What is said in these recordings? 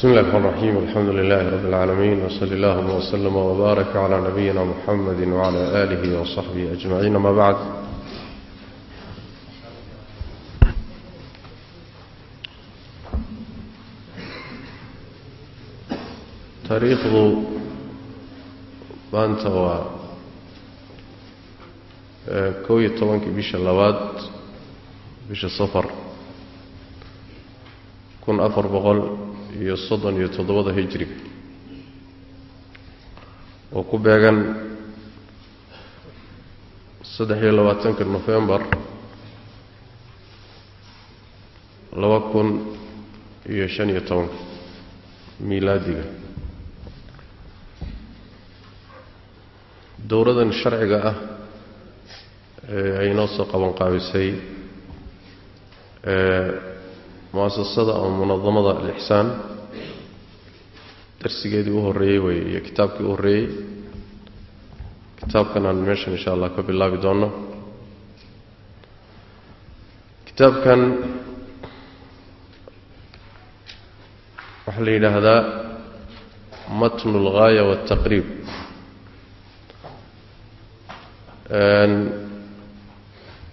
بسم الله الرحمن الرحيم الحمد لله رب العالمين وصلى اللهم وسلم وبارك على نبينا محمد وعلى آله وصحبه أجمعين ما بعد taariikhdu maanta waa kow iyo tobankii bisha labaad bisha safar kun afar boqol iyo soddon iyo toddobada hijriga oo ku beegan saddex iyo labaatanka nofembar laba kun iyo shan iyo tobanka miilaadiga dowladan sharciga ah ee ay noo soo qaban qaabisay muasasada ama munadamada alixsaan. Darsigeedii u horreeyey wey iyo kitaabkii u horreeyey kitaabkan aan meeshan insha allah ka bilaabi doono kitaabkan waxaa la yidhaahdaa matnu alghaaya waaltaqriib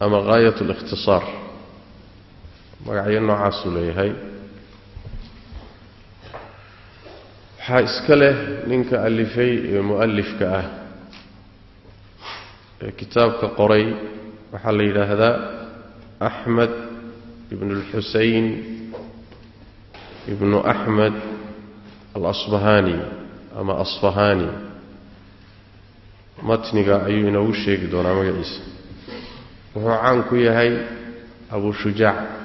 ama haayat اlikhtisaar magacyo noocaasuu leeyahay. Waxaa iska leh ninka alifay ee mu'alifka ah ee kitaabka qoray. Waxaa la yidhaahdaa axmed ibn اlxusein ibnu axmed alasbahani ama asfahani. Matniga ayuu inoogu sheegi doonaa magaciisa. Wuxuu caan ku yahay abu shujaac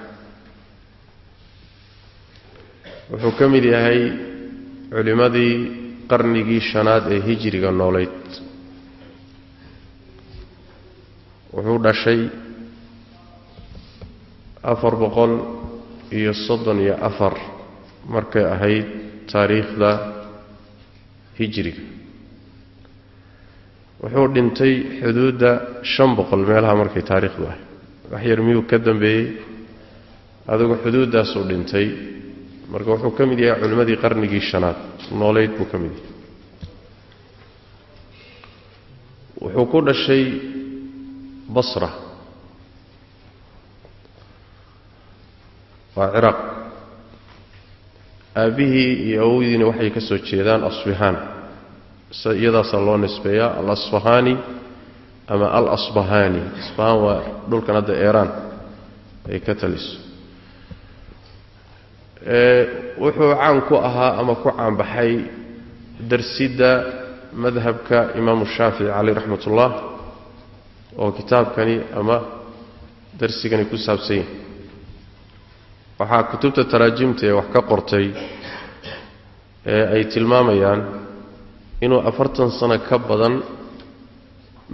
wuxuu ka mid yahay culimmadii qarnigii shanaad ee hijriga noolayd wuxuu dhashay afar boqol iyo soddon iyo afar markay ahayd taariikhda hijriga wuxuu dhintay xuduudda shan boqol meelaha markay taariikhdu ahay wax yar miyuu ka dambeeyey? Adigu xuduuddaasuu dhintay marka wuxuu ka mid yahay culimmadii qarnigii shanaad. Noolayd buu ka mid yahay. Wuxuu ku dhashay basra. Waa ciraaq. Aabbihii iyo awowdiina waxay ka soo jeedaan asfihaan iyadaasaa loo nisbeeyaa alasfahani ama alasbahani. Asbahaan waa dhulkan hadda eeraan. Ay ka taliso wuxuu caan ku ahaa ama ku caanbaxay darsidda madhabka imaamu shaafici caleyh raxmat ullah oo kitaabkani ama darsigani ku saabsan yahay. Waxaa kutubta taraajimta ee wax ka qortay ee ay tilmaamayaan inuu afartan sano ka badan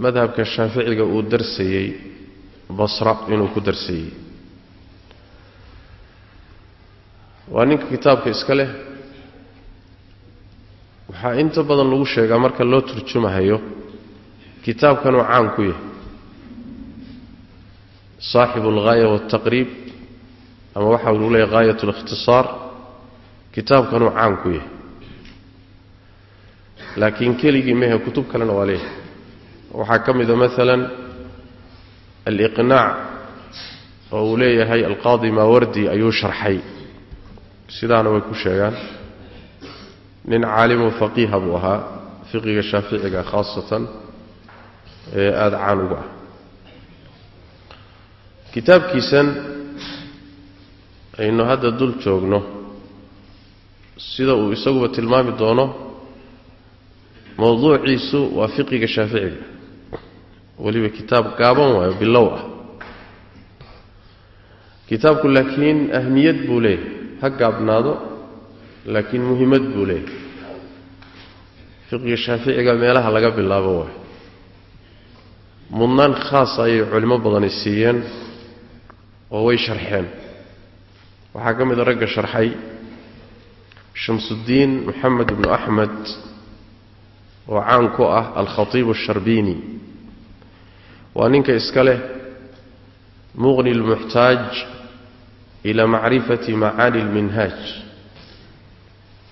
madhabka shaaficiga uu darsayey basra inuu ku darsayey waa ninka kitaabka iska leh. Waxaa inta badan lagu sheegaa marka loo turjumahayo kitaabkanuu caan ku yahay. Saaxibu alghaaya waaltaqriib ama waxa lagu leeyahy haayat alikhtisaar kitaabkanuu caan ku yahay. Laakiin keligii mehe kutub kalena waa leeyahay. Waxaa ka mida maalan aliqnaac oo uu leeyahay alqaadi maawardi ayuu sharxay sidaana way ku sheegaan. Nin caalimu faqiiha buu ahaa fiqiga shaaficiga khaasatan ee aada caan uga ah. Kitaabkiisan aynu hadda dul joogno sida uu isaguba tilmaami doono mowduuciisu waa fiqiga shaaficiga. Weliba kitaab gaaban waayo bilow ah. Kitaabku laakiin ahmiyad buu leeyahay ha gaabnaado laakiin muhiimad buu leeyahay fiqiga shaaficiga meelaha laga bilaabo waayo mudnaan khaasa ayay culimo badani siiyeen oo way sharxeen waxaa ka mida ragga sharxay shamsuddiin moxamed ibnu axmed oo caan ku ah alkhatiib asharbini waa ninka iska leh muqni lmuxtaaj ila macrifati macaani lminhaaj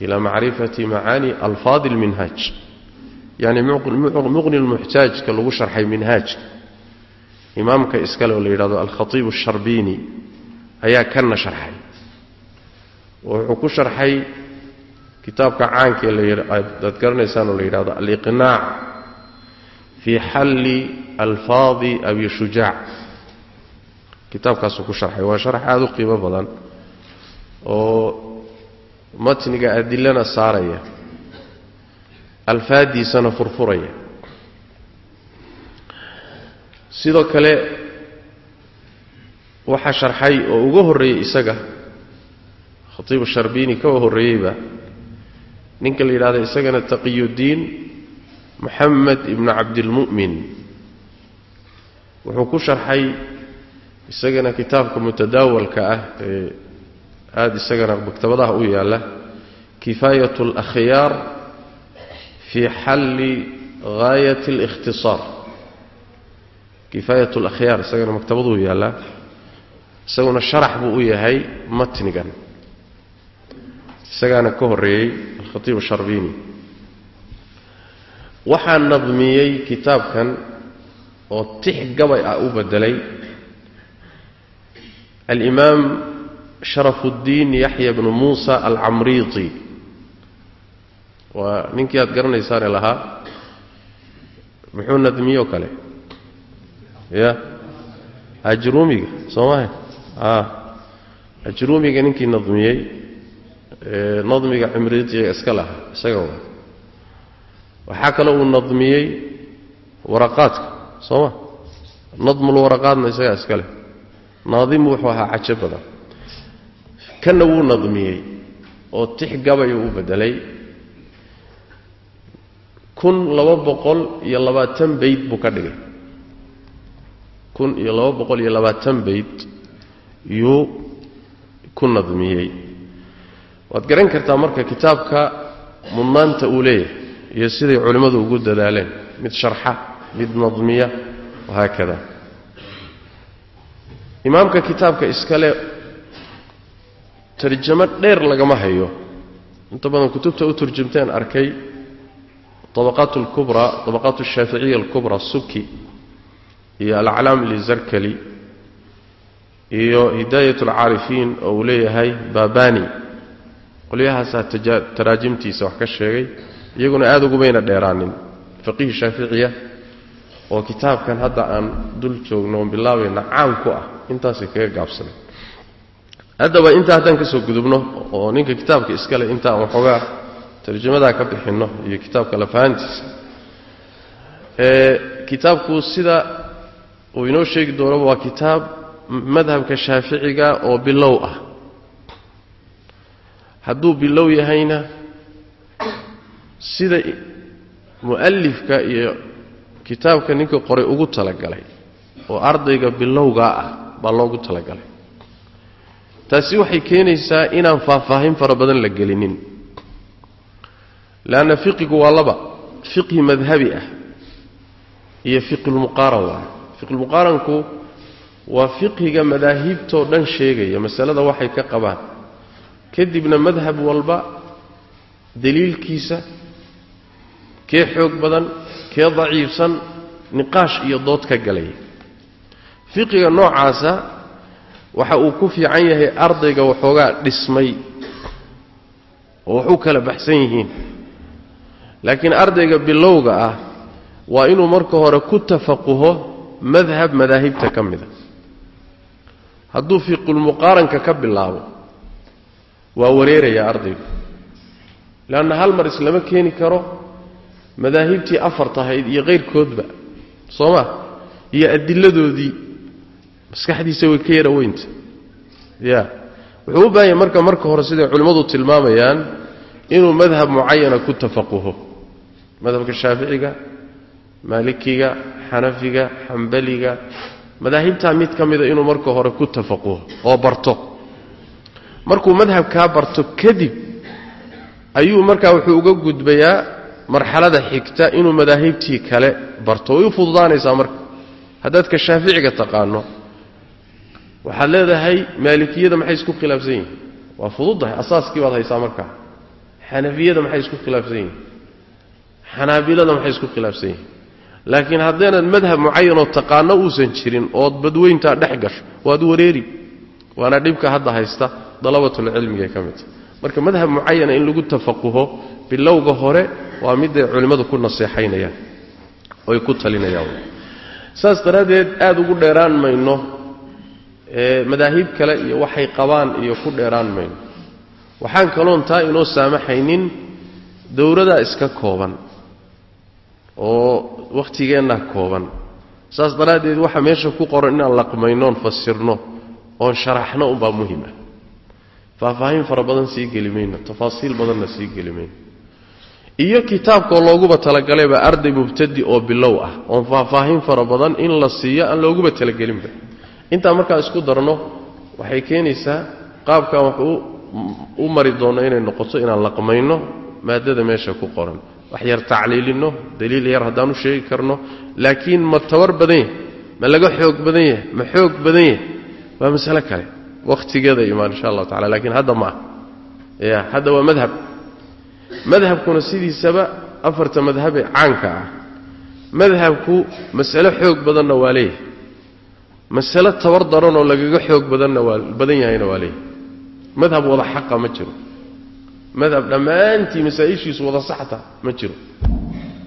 ilaa macrifati macaani alfaadi lminhaaj yani muqni lmuxtaajka lagu sharxay minhaajka imaamka iskale oo la yidhahdo alkhatiib asharbini ayaa kanna sharxay. Wuxuu ku sharxay kitaabka caankee laadaad garanaysaan oo la yidhahdo aliqnaac fii xalli alfaadi abi shujaac kitaabkaasuu ku sharxay. Waa sharax aada u qiimo badan oo matniga adilana saaraya alfaaddiisana furfuraya. Sidoo kale waxaa sharxay oo uga horreeyey isaga khatiibu sharbini kawa horreeyeyba ninka la yidhahda isagana taqiyuddiin moxamed ibnu cabdilmu'min. Wuxuu ku sharxay isagana kitaabka mutadaawalka ah ee aada isagana maktabadaha u yaalla kifaayat alakhyaar fii xalli gaayat alikhtisaar. Kifaayat alakhyaar isagana maktabaduu yaallaa isaguna sharax buu u yahay matnigan. Isagaana ka horreeyey alkhatiib sharbini waxaa nadmiyey kitaabkan oo tix gabay ah u bedelay alimaam sharafuuddiin yaxya bnu muusa alcamriiti waa ninkii aad garanaysaane lahaa muxuu nadmiye oo kale ya ajruumiga soo maha a ajruumiga ninkii nadmiyey nadmiga cimriitiga iska lahaa isaga wa waxaa kale uu nadmiyey waraqaadka soo ma nadmulwaraqaadna isagaa iska leh naadimu wuxuu ahaa cajo badan. Kanna wuu nadmiyey oo tix gabayuu u bedelay kun laba boqol iyo labaatan bayd buu ka dhigay. Kun iyo laba boqol iyo labaatan bayd yuu ku nadmiyey. Waad garan kartaa marka kitaabka mudnaanta uu leeyahay iyo siday culimmadu ugu dadaaleen. Mid sharxa mid nadmiya wahaakada imaamka kitaabka iskale tarjamo dheer lagama hayo. Inta badan kutubta u turjumteen arkay abaqaat lkubraa abaqaat ashaaficiya alkubraa suki iyo alaclaam lizarkali iyo hidaayat alcaarifiin oo uu leeyahay babani qolyahaasaa taraajimtiisa wax ka sheegay iyaguna aada ugumayna dheeraanin. Faqiih shaaficiya oo kitaabkan hadda aan dul joogno oon bilaabayna caan ku ah intaasay kaga gaabsanay. Haddaba intaa haddaan ka soo gudubno oo ninka kitaabka iskale inta aan waxoogaa tarjamadaa ka bixinno iyo kitaabka lafahantiisa. Kitaabku sida uu inoo sheegi doonaba waa kitaab madhabka shaaficiga oo bilow ah. Hadduu bilow yahayna sida mu'alifka iyo kitaabka ninka qoray ugu talagalay oo ardayga bilowgaa ah baa loogu talagalay. Taasi waxay keenaysaa inaan faahfaahin fara badan la gelinin. Leanna fiqigu waa laba fiqhi madhabi ah iyo fiqilmuqaaran waa fiqilmuqaaranku waa fiqhiga madaahibtoo dhan sheegaya masalada waxay ka qabaan. Kadibna madhab walba daliilkiisa kee xoog badan kee daciifsan niqaash iyo dood ka galaya fiqiga noocaasa waxa uu ku fiican yahay ardayga waxoogaa dhismay oo wax u kala baxsan yihiin. Laakiin ardayga bilowga ah waa inuu marka hore ku tafaquho madhab madaahibta ka mida hadduu fiqulmuqaaranka ka bilaabo waa wareerayaa ardaygu. Leanna hal mar islama keeni karo madaahibtii afar tahayd iyo qayrkoodba soo ma? Iyo adiladoodii maskaxdiisa way ka yara weynta. Ya. Wuxuu u baahanya marka marka hore siday culimmadu tilmaamayaan inuu madhab mucayana ku tafaquho. Madhabka shaaficiga maalikiga xanafiga xambaliga madaahibtaa mid ka mida inuu marka hore ku tafaquho oo barto. Markuu madhabkaa barto kadib ayuu markaa wuxuu uga gudbayaa marxalada xigta inuu madaahibtii kale barto. Way u fududaanaysaa marka. Haddaad ka shaaficiga taqaano waxaad leedahay maalikiyada maxay isku khilaafsan yihiin? Waa fududdahay asaaskii baad haysaa markaa xanafiyada maxay isku khilaafsan yihiin? Xanaabilada maxay isku khilaafsan yihiin? Laakiin haddaynan madhab mucayanoo taqaano uusan jirin ood badweyntaa dhex gasho waad wareeri waana dhibka hadda haysta dalabatulcilmigae ka midta marka madhab mucayana in lagu tafaquho bilowga hore waa miday culimmadu ku naseexaynayaan oy ku talinayaan. Saas daraaddeed aada ugu dheeraan mayno madaahib kale iyo waxay qabaan iyo ku dheeraan mayno waxaan kaloon taa inoo saamaxaynin dowladaa iska kooban oo wakhtigeenna kooban. Saas daraaddeed waxa meesha ku qoran inaan laqmaynoon fasirno oon sharaxno unbaa muhiim ah. Faahfaahin fara badan sii geli mayno tafaasiil badanna sii geli mayno iyo kitaabkoo looguba talagalayba arday mubtadi oo bilow ah oon faahfaahin fara badan in la siiyo aan looguba talagelinba intaa markaan isku darno waxay keenaysaa qaabkan wax u mari doonno inay noqoto inaan laqmayno maadada meesha ku qoran. Wax yar tacliilinno daliil yar haddaanu sheegi karno. Laakiin ma tabar badan yahy ma laga xoog badan yahay ma xoog badan yahay. Waa masale kale wakhtigeeda imaan insha allahu tacala lakiin hadda ma ah hadda waa madhab. Madhabkuna sidiisaba afarta madhabee caanka ah. Madhabku masale xoog badanna waa leeyahay masale tabar daranoo lagaga xoog badanna waa badan yahayna waa leeyahay. Madhab wada xaqa ma jiro. Madhab dhammaantii masaa-ishiisu wada saxta ma jiro.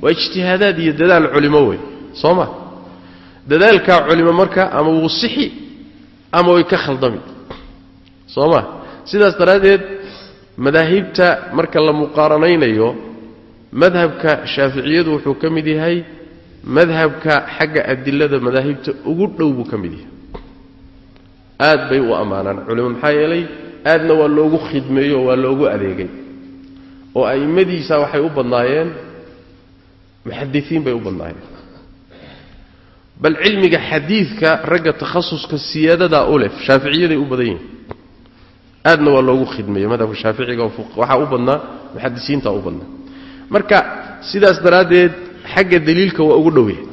Waa ijtihaadaad iyo dadaal culimo wey soo ma? Dadaalkaa culimo marka ama wuu sixi ama way ka khaldami soo ma? Sidaas daraaddeed madaahibta marka la muqaaranaynayo madhabka shaaficiyadu wuxuu ka mid yahay madhabka xagga adilada madaahibta ugu dhow buu ka mid yahay. Aad bay u ammaanaan culimo maxaa yeelay aadna waa loogu khidmeeyo waa loogu adeegay. Oo a'immadiisa waxay u badnaayeen muxadisiin bay u badnaayeen. Bal cilmiga xadiidka ragga takhasuska siyaadadaa u leh shaaficiyaday u badan yihiin. Aadna waa loogu khidmeeyo madhabka shaaficiga waxaa u badnaa muxadisiinta u badnaa. Marka sidaas daraaddeed xagga daliilka waa ugu dhowyahay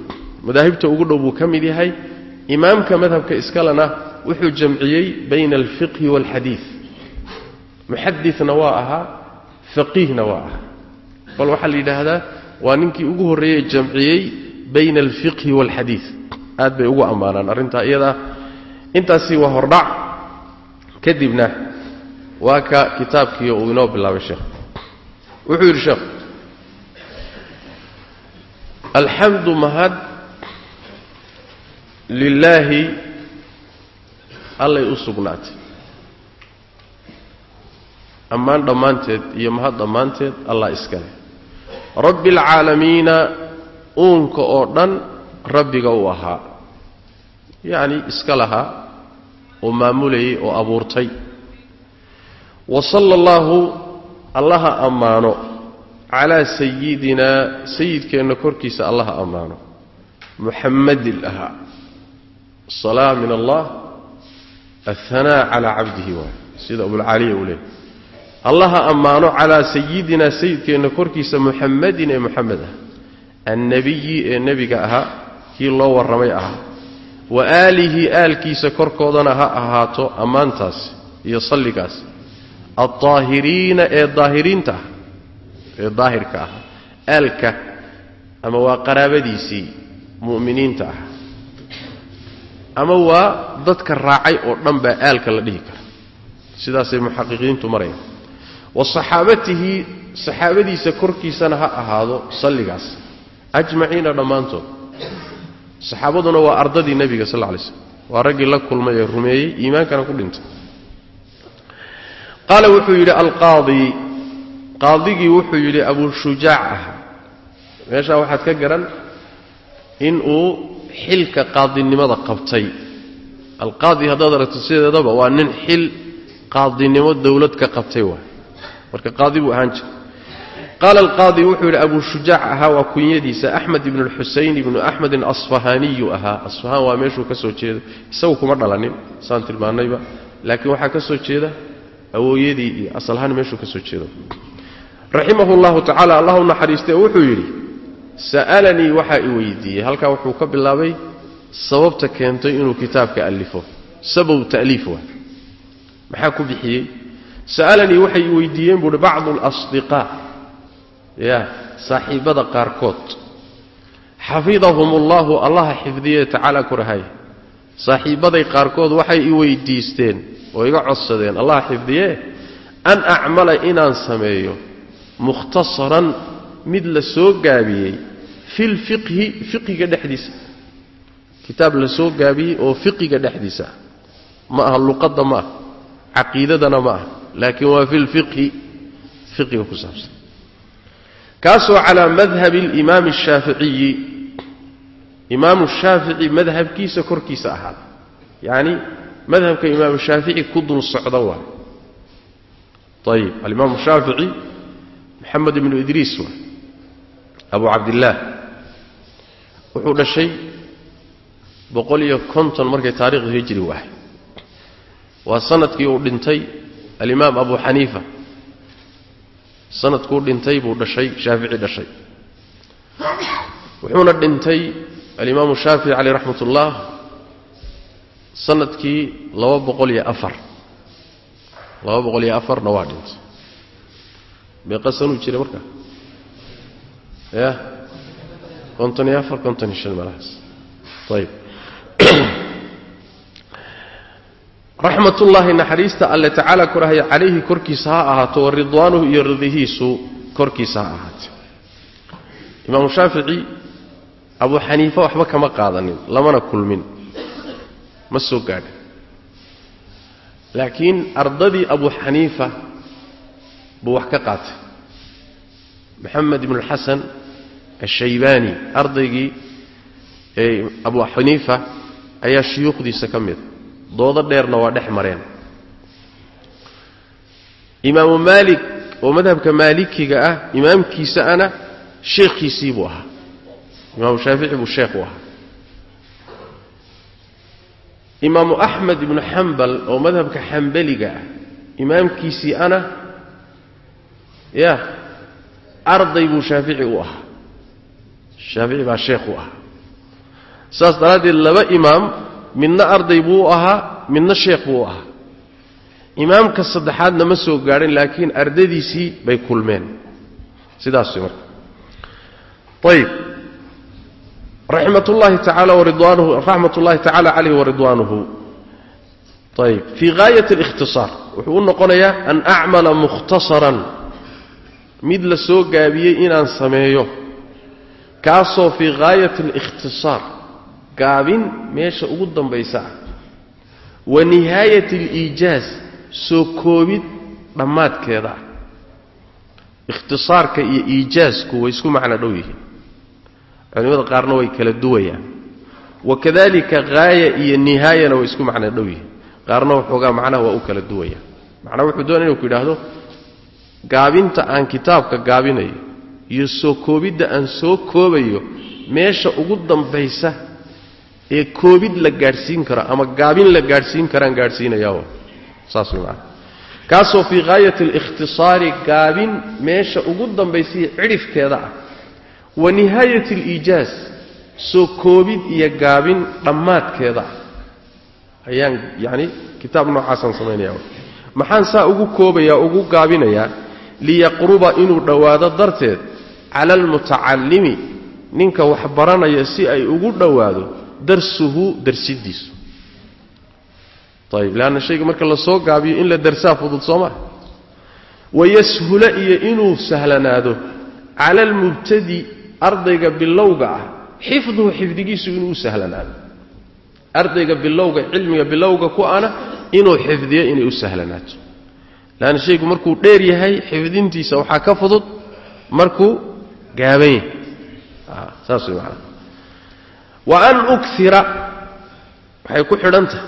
madaahibta ugu dhow buu ka mid yahay. Imaamka madhabka iskalena wuxuu jamciyey bayna alfiqhi waalxadiid muxadina waa ahaa faqiihna waa ahaa. Bal waxaa la yidhaahdaa waa ninkii ugu horreeyey jamciyey bayna alfiqhi waalxadiid aad bay ugu ammaanaan arrintaa iyadaa. Intaasi waa hordhac. Kadibna waa ka kitaabkii uu inoo bilaabay sheekh wuxuu yidhi sheekh alxamdu mahad lilaahi allay u sugnaatay. Ammaan dhammaanteed iyo mahad dhammaanteed allah iskale rabbi alcaalamiina uunka oo dhan rabbiga uu ahaa. Yacni iska lahaa oo maamulayay oo abuurtay. Wa sala allahu allaha ammaano calaa sayidinaa sayidkeenna korkiisa allaha ammaano. Muxammadin ahaa salaa min allah ahanaa calaa cabdihi waay. Sida abulcaaliya uu leeyay allaha ammaano calaa sayidinaa sayidkeenna korkiisa muxammadin ee muxamed ah. Annebiyi ee nebiga ahaa kii loo warramay ahaa wa aalihi aalkiisa korkoodana ha ahaato ammaantaas iyo salligaas. Aldaahiriina ee daahiriinta ah ee daahirka ah aalka ama waa qaraabadiisii mu'miniinta ah ama waa dadka raacay oo dhan baa aalka la dhihi kara. Sidaasay muxaqiqiintu marayaan. Wa saxaabadiisa korkiisana ha ahaado salligaas. Ajmaciina dhammaantood. Saxaabaduna waa ardadii nebiga sal lla lay slam waa raggii la kulmay ee rumeeyey iimaankana ku dhintay. Qaala wuxuu yidhi alqaadi qaadigii wuxuu yidhi abushujaac ah. Meeshaa waxaad ka garan in uu xilka qaadinimada qabtay. Alqaadi haddaad aragto sideedaba waa nin xil qaadinimo dowlad ka qabtay waay marka qaadi buu ahaan jiray. Qaala alqaadi wuxuu yidhi abu shujaac ahaa waa kunyadiisa axmed ibnu lxuseyn ibnu axmedin asfahaaniyu ahaa asfahaan waa meeshuu ka soo jeedo isagu kuma dhalanin saan tilmaannayba. Laakiin waxaa ka soo jeeda awooyadii iyo asalahaan meeshuu ka soo jeedo raximahu llahu tacala allah u naxariistay wuxuu yidhi sa'alanii waxaa i weydiiyey. Halkaa wuxuu ka bilaabay sababta keentay inuu kitaabka alifo sababu ta'liif waa. Maxaa ku bixiyey? Sa'alanii waxay i weydiiyeen buuhi bacdu alasdiqaa ya saaxiibbada qaarkood. Xafidahum ullahu allaha xifdiye tacaala kurahay saaxiibbaday qaarkood waxay i weydiisteen oo iga codsadeen allaha xifdiye an acmala inaan sameeyo mukhtasaran mid la soo gaabiyey fi lfiqhi fiqiga dhexdiisa. Kitaab la gaabiyey oo fiqiga dhexdiisa. Ah ma aha luqadda ma ah caqiidadana ma ah laakiin waa fi lfiqhi fiqiga ku saabsan. Kaasoo calaa madhabi alimaami ashaaficiyi imaamu shaafici madhabkiisa korkiisa ahaada. Yacni madhabka imaamu shaafici ku dul socda waay ayib alimaamu shaafici maxamed ibnu idriis abu cabdillaah wuxuu dhashay boqol iyo konton markay taarikhdu hijri wahay waa sannadkii uu dhintay alimaam abu xaniifa sanadkuu dhintay buu dhashay shaafici dhashay. Wuxuuna dhintay alimaamu shaafici caleyh raxmat ullah sannadkii laba boqol iyo afar. Laba boqol iyo afarna waa dhintay meeqa sanuu jiray markaa ya. Konton iyo afar konton iyo shan meelahaas ayib raxmatullaahi naxariista alle tacaala korahaya calayhi korkiisa ha ahaato wa ridwaanuhu iyo ridihiisu korkiisa ha ahaatee imaamu shaafici abu xaniife waxba kama qaadanin lamana kulmin. Ma soo gaadhin. Laakiin ardadii abu xaniifa buu wax ka qaatay. Maxamed ibnu alxasan ashaybaani ardaygii abu xaniifa ayaa shuyuukhdiisa ka mida doodo dheerna waa dhex mareen. Imaamu maalik oo madhabka maalikiga ah imaamkiisa ana sheekhiisii buu ahaa. Imaamu shaafici buu sheekh u ahaa. Imaamu axmed ibnu xambal oo madhabka xambaliga ah imaamkiisii ana ya arday buu shaafici u ahaa. Shaafici baa sheekh u ahaa. Saas daraaddeed laba imaam midna arday buu u ahaa midna sheekh buu u ahaa. Imaamka saddexaadna ma soo gaadhin laakiin ardadiisii bay kulmeen. Sidaas marka. Ayib raxmat ullahi tacaala waridwaanuhu raxmat ullahi tacaala caleyhi waridwaanuhu ayib fii gaayat alikhtisaar. Wuxuu u noqonayaa an acmala mukhtasaran mid la soo gaabiyey inaan sameeyo kaasoo fii gaayati alikhtisaar gaabin meesha ugu dambaysa ah. Wa nihaayat aliijaaz soo koobid dhammaadkeeda. Ah ikhtisaarka iyo iijaasku way isku macno dhow yihiin. Culimmada qaarna way kala duwayaan. Wakadalika haaya iyo nihaayana way isku macno dhow yihiin. Qaarna waxoogaa macnaha waa u kala duwayaan. Macnaha wuxuu doonay inuu ku yidhaahdo gaabinta aan kitaabka gaabinayo iyo soo koobidda aan soo koobayo meesha ugu dambaysa ee koobid la gaadhsiin karo ama gaabin la gaadhsiin karaan gaadhsiinayaa saas way kaasoo fii gaayati alikhtisaari gaabin meesha ugu dambaysiya cidhifkeeda ah. Wa nihaayati aliijaaz soo koobid iyo gaabin dhammaadkeeda ah. Ayaan yacni kitaab noocaasaan samaynaya maxaan saa ugu koobayaa ugu gaabinayaa liyaqruba inuu dhowaado darteed cala almutacallimi ninka wax baranaya si ay ugu dhowaado darsuhu darsidiisu. Ayib leanna shayga marka la gaabiyo in la darsaa fudud soo maa wayashula iyo inuu sahlanaado cala almubtadi ardayga bilowga ah xifduhu xifdigiisu inuu u sahlanaado. Ardayga bilowga cilmiga bilowga ku ana inuu xifdiyo inay u sahlanaato leanna shaygu markuu dheer yahay xifdintiisa waxaa ka fudud markuu gaaban yahay saas wa an ukira waxay ku xidhan tahay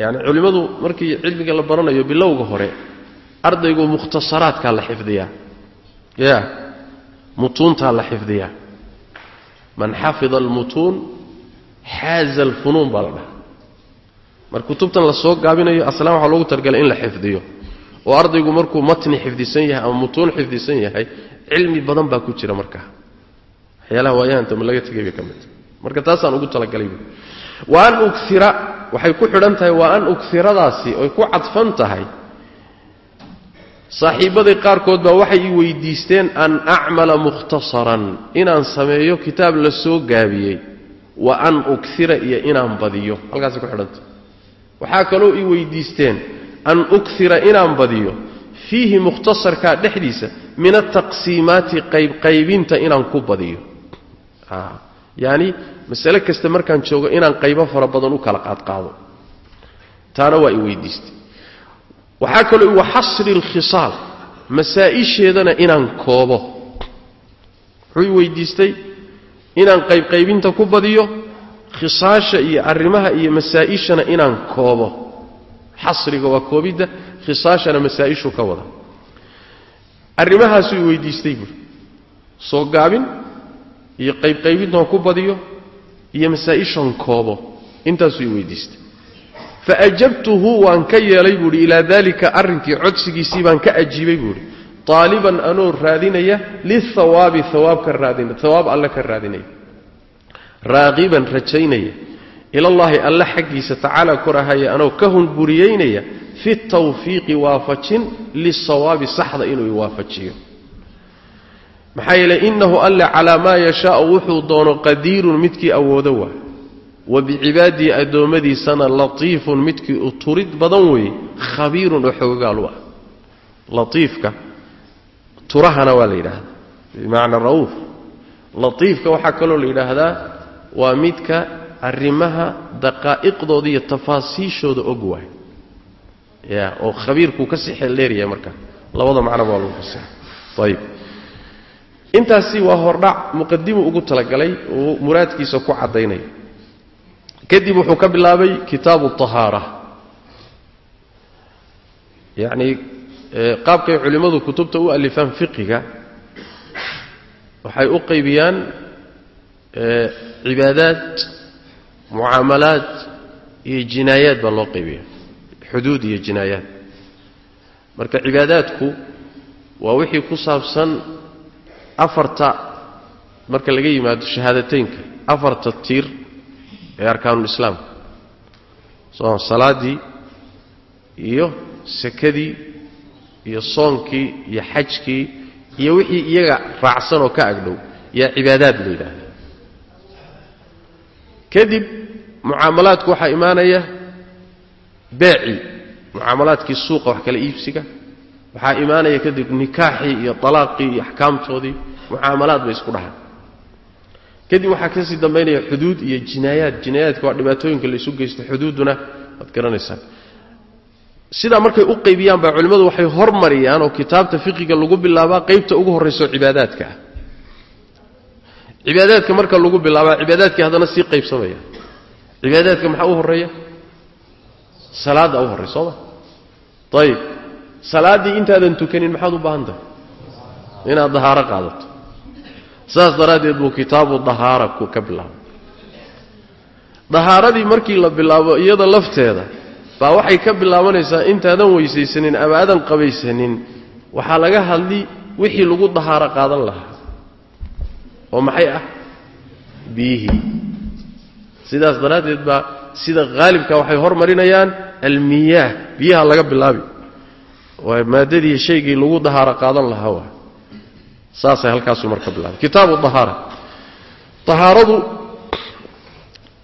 yacni culimmadu markii cilmiga la baranayo bilowga hore ardaygu mukhtasaraadkaa la xifdiyaa. Ya mutuuntaa la xifdiyaa. Man xafida almutuun xaaza alfunuun baa la dhaha mar kutubtan la soo gaabinayo aslaan waxaa loogu talagalay in la xifdiyo. Oo ardaygu markuu matni xifdisan yahay ama mutuun xifdisan yahay cilmi badan baa ku jira markaa waxyaalaha waayahantam laga tegay bay ka mid. Marka taasaan ugu talagalay. Wa an ukira waxay ku xidhan tahay waa an ukiradaasi oy ku cadfan tahay. Saaxiibbaday qaarkood baa waxay ii weydiisteen an acmala mukhtasaran inaan sameeyo kitaab la soo gaabiyey. Wa an ukira iyo inaan badiyo. Halkaasay ku xidhanta waxaa kaloo ii weydiisteen an ukira inaan badiyo fiihi mukhtasarkaa dhexdiisa min ataqsiimaati qaybqaybinta inaan ku badiyo. Yacni masale kasta markaan joogo inaan qaybo fara badan u kala qaadqaado. Taana waa i weydiistay. Waxaa kaloo wa xasri alkhisaal masaa-isheedana inaan koobo. Wuxuu i weydiistay inaan qaybqaybinta ku badiyo khisaasha iyo arrimaha iyo masaa-ishana inaan koobo. Xasriga waa koobidda khisaashana masaa-ishuu ka wada. Arrimahaasuu weydiistay buuri soo gaabin iyo qaybqaybintan ku badiyo iyo masaa-ishan koobo. Intaasuu i weydiistay. Faajabtuhu waan ka yeelay buuhi ilaa dalika arrinkii codsigiisii baan ka ajiibay buuhi aaliban anoo raadinaya lihawaabi hawaab ka raadina hawaab alle ka raadinaya raaqiban rajaynaya. Ilallaahi alle xaggiisa tacaala korahaya anoo ka hunguriyeynaya fi tawfiiqi waafajin lisawaabi saxda inuu iwaafajiyo maxaa yeeley innahu alle calaa maa yashaau wuxuu doono qadiirun midkii awoodo waa. Wa bicibaadihi addoommadiisana latiifun midkii u turid badan weeye khabiirun oo xogogaalu ah latiifka turahana waa la yidhaahdaa. Bimacna ra'uuf latiifka waxaa kaloo la yidhaahdaa waa midka arrimaha daqaa'iqdooda iyo tafaasiishooda og waay. Ya oo khabiirkuu ka sii xeeldheeraya marka. Labada macnoba waa lagu fasira ayib. Intaasi waa hordhac muqadimu ugu talagalay uu muraadkiisa ku caddaynaya kadib wuxuu ka bilaabay kitaabu ahaara yacni qaabkay culimmadu kutubta u alifaan fiqiga waxay u qaybiyaan cibaadaad mucaamalaad iyo jinaayaad baa loo qaybiya xuduud iyo jinaayaad marka cibaadaadku waa wixii ku saabsan afarta marka laga yimaado shahaadateynka afarta tiir ee arkaanulislaamka soo salaaddii iyo sakadii iyo soonkii iyo xajkii iyo wixii iyaga raacsan oo ka agdhow yaa cibaadaad la yidhaahda kadib mucaamalaadku waxaa imaanaya beecii mucaamalaadkii suuqa wax kala iibsiga. Waxaa imaanaya kadib nikaaxii iyo alaaqii iyo axkaamtoodii mucaamalaad bay isku dhahaan. Kadib waxaa ka sii dambaynaya xuduud iyo jinaayaad. Jinaayaadka waa dhibaatooyinka la isu geysto xuduudduna waad garanaysaan. Sidaa markay u qaybiyaan baa culimmadu waxay hormariyaan oo kitaabta fiqiga lagu bilaabaa qaybta ugu horrayso cibaadaadka ah cibaadaadka marka lagu bilaabaa cibaadaadkii haddana sii qaybsamaya. Cibaadaadka maxaa u horreeya? Salaadda u horrey sooma ayib salaaddii intaadan tukanin maxaad u baahan tahay? Inaad dahaaro qaadato. Saas daraaddeed buu kitaabu dahaara ka bilaabay. Dahaaradii markii la bilaabo iyada lafteeda baa waxay ka bilaabanaysaa intaadan weysaysanin ama aadan qabaysanin waxaa laga hadli wixii lagu dahaaro qaadan lahaa oo maxay ah? Biyihii sidaas daraaddeed baa sida haalibka waxay hormarinayaan almiyaah biyaha laga bilaabi. Maadadii shaygii lagu dahaaro qaadan lahaa waa. Saasay halkaasuu marka bilaabay kitaabu dahaara. Dahaaradu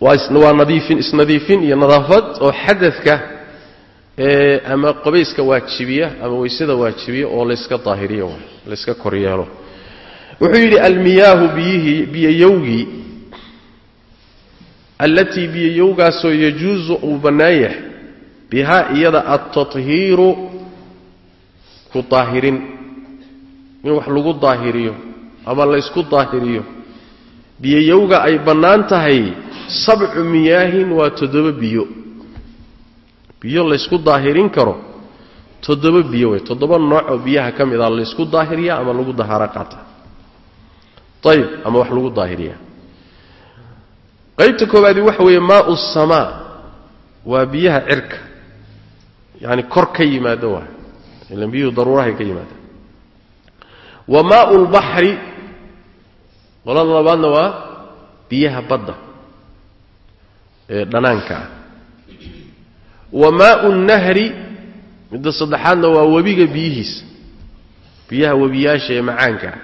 waa nadiifin isnadiifin iyo nadaafad oo xadadka ama qobayska waajibiya ama weysada waajibiya oo layska daahiriyo layska koryeelo wuxuu yidhi almiyaahu biyihii biyayowgii allatii biyayowgaasoo yajuusu uu bannaan yahay bihaa iyada altathiiru ku daahirin. In wax lagu daahiriyo ama laysku daahiriyo biyayowga ay bannaan tahay sabcu miyaahin waa toddoba biyo. Biyo laysku daahirin karo toddoba biyo wey toddoba nooc oo biyaha ka mid a laysku daahiriya ama lagu dahaaro qaata ayib ama wax lagu daahiriya. Qaybta koowaadi waxa weeye maau samaa waa biyaha cirka. Yacani kor ka yimaado waa ilan biyuhu daruurahay ka yimaadaan wa maau lbaxri qolada labaadna waa biyaha badda ee dhanaanka ah. Wa maau nnahri midda saddexaadna waa webiga biyihiisa biyaha webiyaasha ee macaanka ah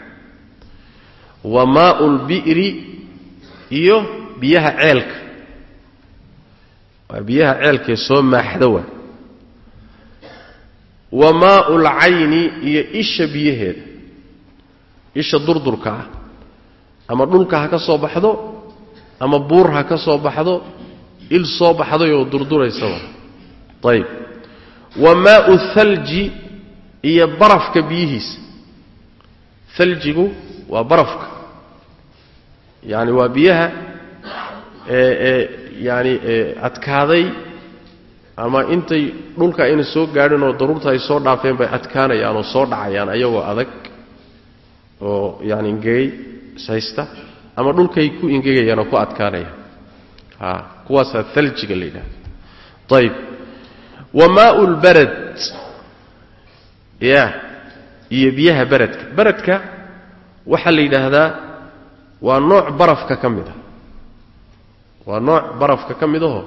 wa maau lbi'ri iyo biyaha ceelka. Waa biyaha ceelkaee soo maaxda waa. Wa maau lcayni iyo isha biyaheeda. Isha durdurka ah. Ama dhulka ha ka soo baxdo ama buur ha ka soo baxdo il soo baxday oo durduraysaba ayib wa maau thalji iyo barafka biyihiisa. Thaljigu waa barafka. Yacani waa biyaha ee yaani adkaaday ama intay dhulka ayna soo gaadhin oo daruurta ay soo dhaafeen bay adkaanayaan oo soo dhacayaan ayagoo adag oo yaani ingegay ishaysta ama dhulkay ku ingegayaan oo ku adkaanayaan. A kuwaasaa thaljiga la yidhahda ayib wa maau lbarad ya iyo biyaha baradka. Baradka waxaa la yidhaahdaa waa nooc barafka ka mid a waa nooc barafka ka mid aho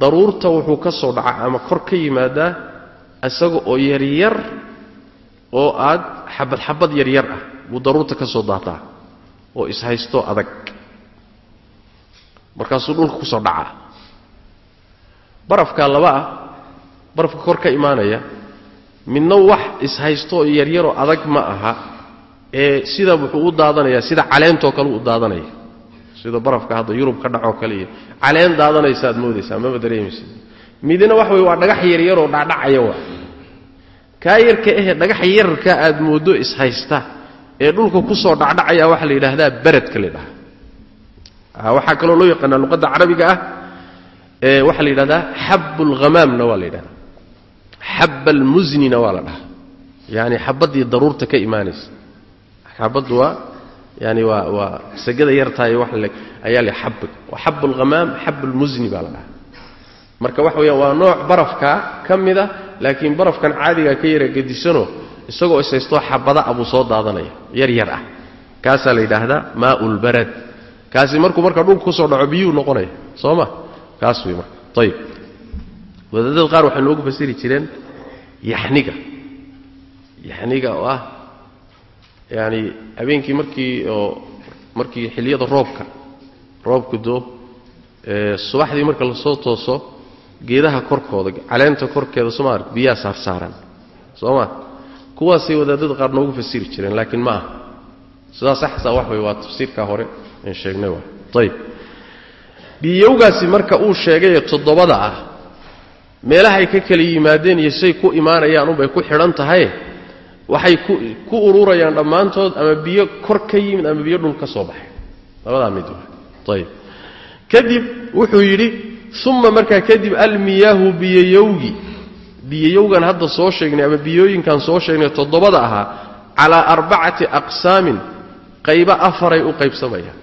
daruurta wuxuu ka soo dhacaa ama kor ka yimaadaa isaga oo yaryar oo aad xabad xabad yaryar ah buu daruurta ka soo daataa oo ishaystoo adag. Markaasuu dhulka ku soo dhacaa. Barafkaa laba ah barafka kor ka imaanaya midna wax ishaystooo yaryaroo adag ma aha ee sida wuxuu u daadanayaa sida caleentoo kale u daadanaya. Sida barafka hadda yurub ka dhacoo kale iyo caleen daadanaysa aad moodaysaa maba dareemaysa midna wax wey waa dhagax yaryaroo dhacdhacaya waa. Kaa yarka ahe dhagax yararka aad mooddo ishaysta ee dhulka ku soo dhacdhacaya waxaa la yidhaahdaa baradka la ydhahaa waxaa kaloo loo yaqaanaa luqadda carabiga ah ee waxaa la yidhahdaa xabulhamaamna waa la yidhahdaa xab almusnina waa la dhahaa. Yaani xabaddii daruurta ka imaanaysa xabaddu waa yani waa waa sagada yartaay wax ayaa le xab waa xab almusni baa la dhahaa. Marka waxa weyaan waa nooc barafka ka mid a laakiin barafkan caadigaa ka yara gedisanoo isagoo ishaystoo xabada a buu soo daadanaya yar yar ah. Kaasaa la yidhaahdaa maau kaasi markuu marka dhulka ku soo dhaco biyuu noqonaya soo ma? Kaas wey marka ayib wadaadada qaar waxay noogu fasiri jireen yaxniga. Yaxniga oo ah yaani habeenkii markii oo markii xilliyada roobka roobku doo subaxdii marka la soo tooso geedaha korkooda caleenta korkeeda sooma ark biyaa saarsaaran soo ma? Kuwaasay wadaadada qaar noogu fasiri jireen laakiin ma aha. Sidaa saxsa wax wey waa tafsiirkaa hore aan sheegnay waa. Ayib biyowgaasi marka uu sheegayee toddobada ah meelahay ka kala yimaadeen iyo say ku imaanayaan unbay ku xidhan tahay waxay ku ururayaan dhammaantood ama biyo kor ka yimid ama biyo dhul ka soo baxay. Labadaa mid ayib kadib wuxuu yidhi uma markaa kadib almiyaahu biyayowgi. Biyayowgan hadda soo sheegnay ama biyooyinkan soo sheegnay toddobada ahaa calaa arbacati aqsaamin. Qaybo afaray u qaybsamayaan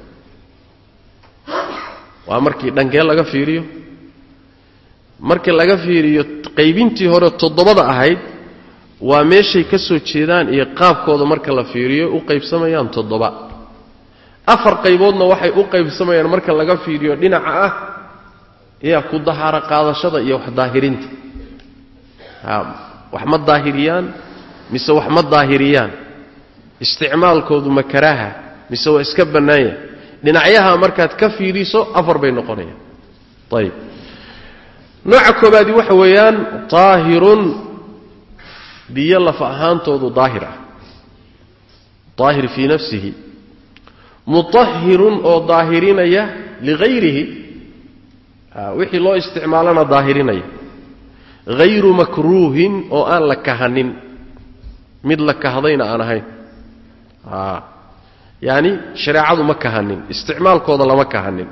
waa markii dhankee laga fiiriyo. Markii laga fiiriyo qaybintii hore toddobada ahayd waa meeshay ka soo jeedaan iyo qaabkooda marka la fiiriyo u qaybsamayaan toddoba. Afar qayboodna waxay u qaybsamayaan marka laga fiiriyo dhinaca ah yaa ku dahaaro qaadashada iyo wax daahirinta. Wax ma daahiriyaan mise wax ma daahiriyaan? Isticmaalkoodu ma karaaha mise waa iska bannaanya dhinacyaha markaad ka fiiriso afar bay noqonayaan. Ayib nooca koobaadi waxa weeyaan daahirun biyo lafa ahaantoodu daahir ah. Daahir fii nafsihi. Mutahirun oo daahirinaya ligayrihi. Wixii loo isticmaalana daahirinaya hayru makruuhin oo aan la kahanin. Mid la kahdayna aan ahayn. Yaani shareecadu ma kahanin. Isticmaalkooda lama kahanin.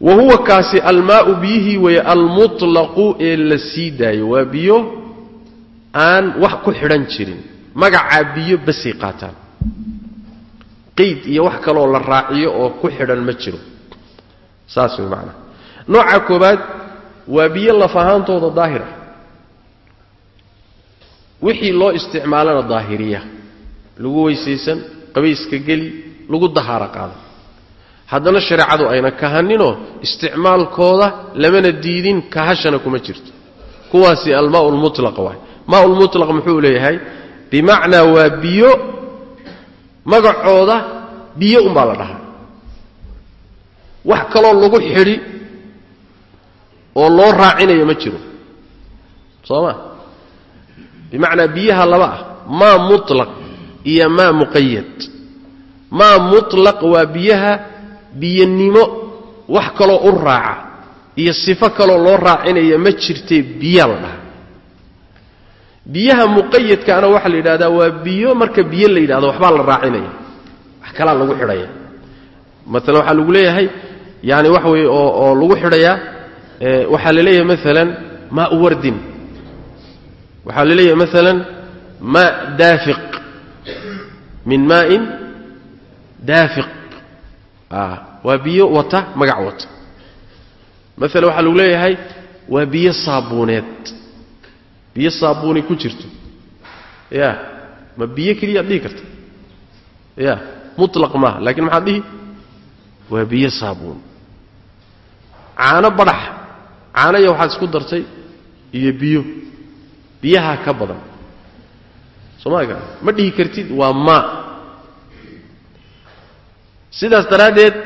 Wa huwa kaasi almaau biyihii weeye almutlaqu ee la sii daayo. Waa biyo aan wax ku xidhan jirin magacaa biyo basay qaataan. Qayd iyo wax kaloo la raaciyo oo ku xidhan ma jiro. Saas way macnaa nooca koobaad waa biyo laf ahaantooda daahir ah wixii loo isticmaalana daahiriya. Lagu weysaysan qabayska geli lagu dahaaro qaada haddana shareecadu ayna kahaninoo isticmaalkooda lamana diidin kahashana kuma jirto. Kuwaasi almaa lmutlaq waay maa lmutlaq muxuu leeyahay bimacnaa waa biyo magacooda biyo umbaa la dhahaa. Wax kaloo lagu xidhi oo loo raacinayo ma jiro. Soo ma? Bimacnaa biyaha laba ah maa mutlaq iyo maa muqayad maa mutlaq waa biyaha biyanimo wax kaloo u raaca iyo sifo kaloo loo raacinaya ma jirtee biyaa la dhahaa biyaha muqayadkaana waxaa la yidhahdaa waa biyo marka biyo la yidhahdo waxbaa la raacinaya. Wax kalaa lagu xidhaya. Maalan waxaa lagu leeyahay yani waxa weeye oo oo lagu xidhayaa waxaa la leeyahay maalan maau wardin waxaa la leeyahay maalan maa daafiq. Min maain daafiq. Waa biyo wata magac wata. Maalan waxaa lagu leeyahay waa biyo saabuuneed biyo saabuuni ku jirto. Ya ma biyo keliyaad dhihi karta ya mutlaq maaha laakiin maxaad dhihi? Waa biyo saabuun caano badhax caanaya waxaad isku dartay iyo biyo. Biyaha ka badan. Soo maa gara ma dhihi kartid waa maa sidaas daraaddeed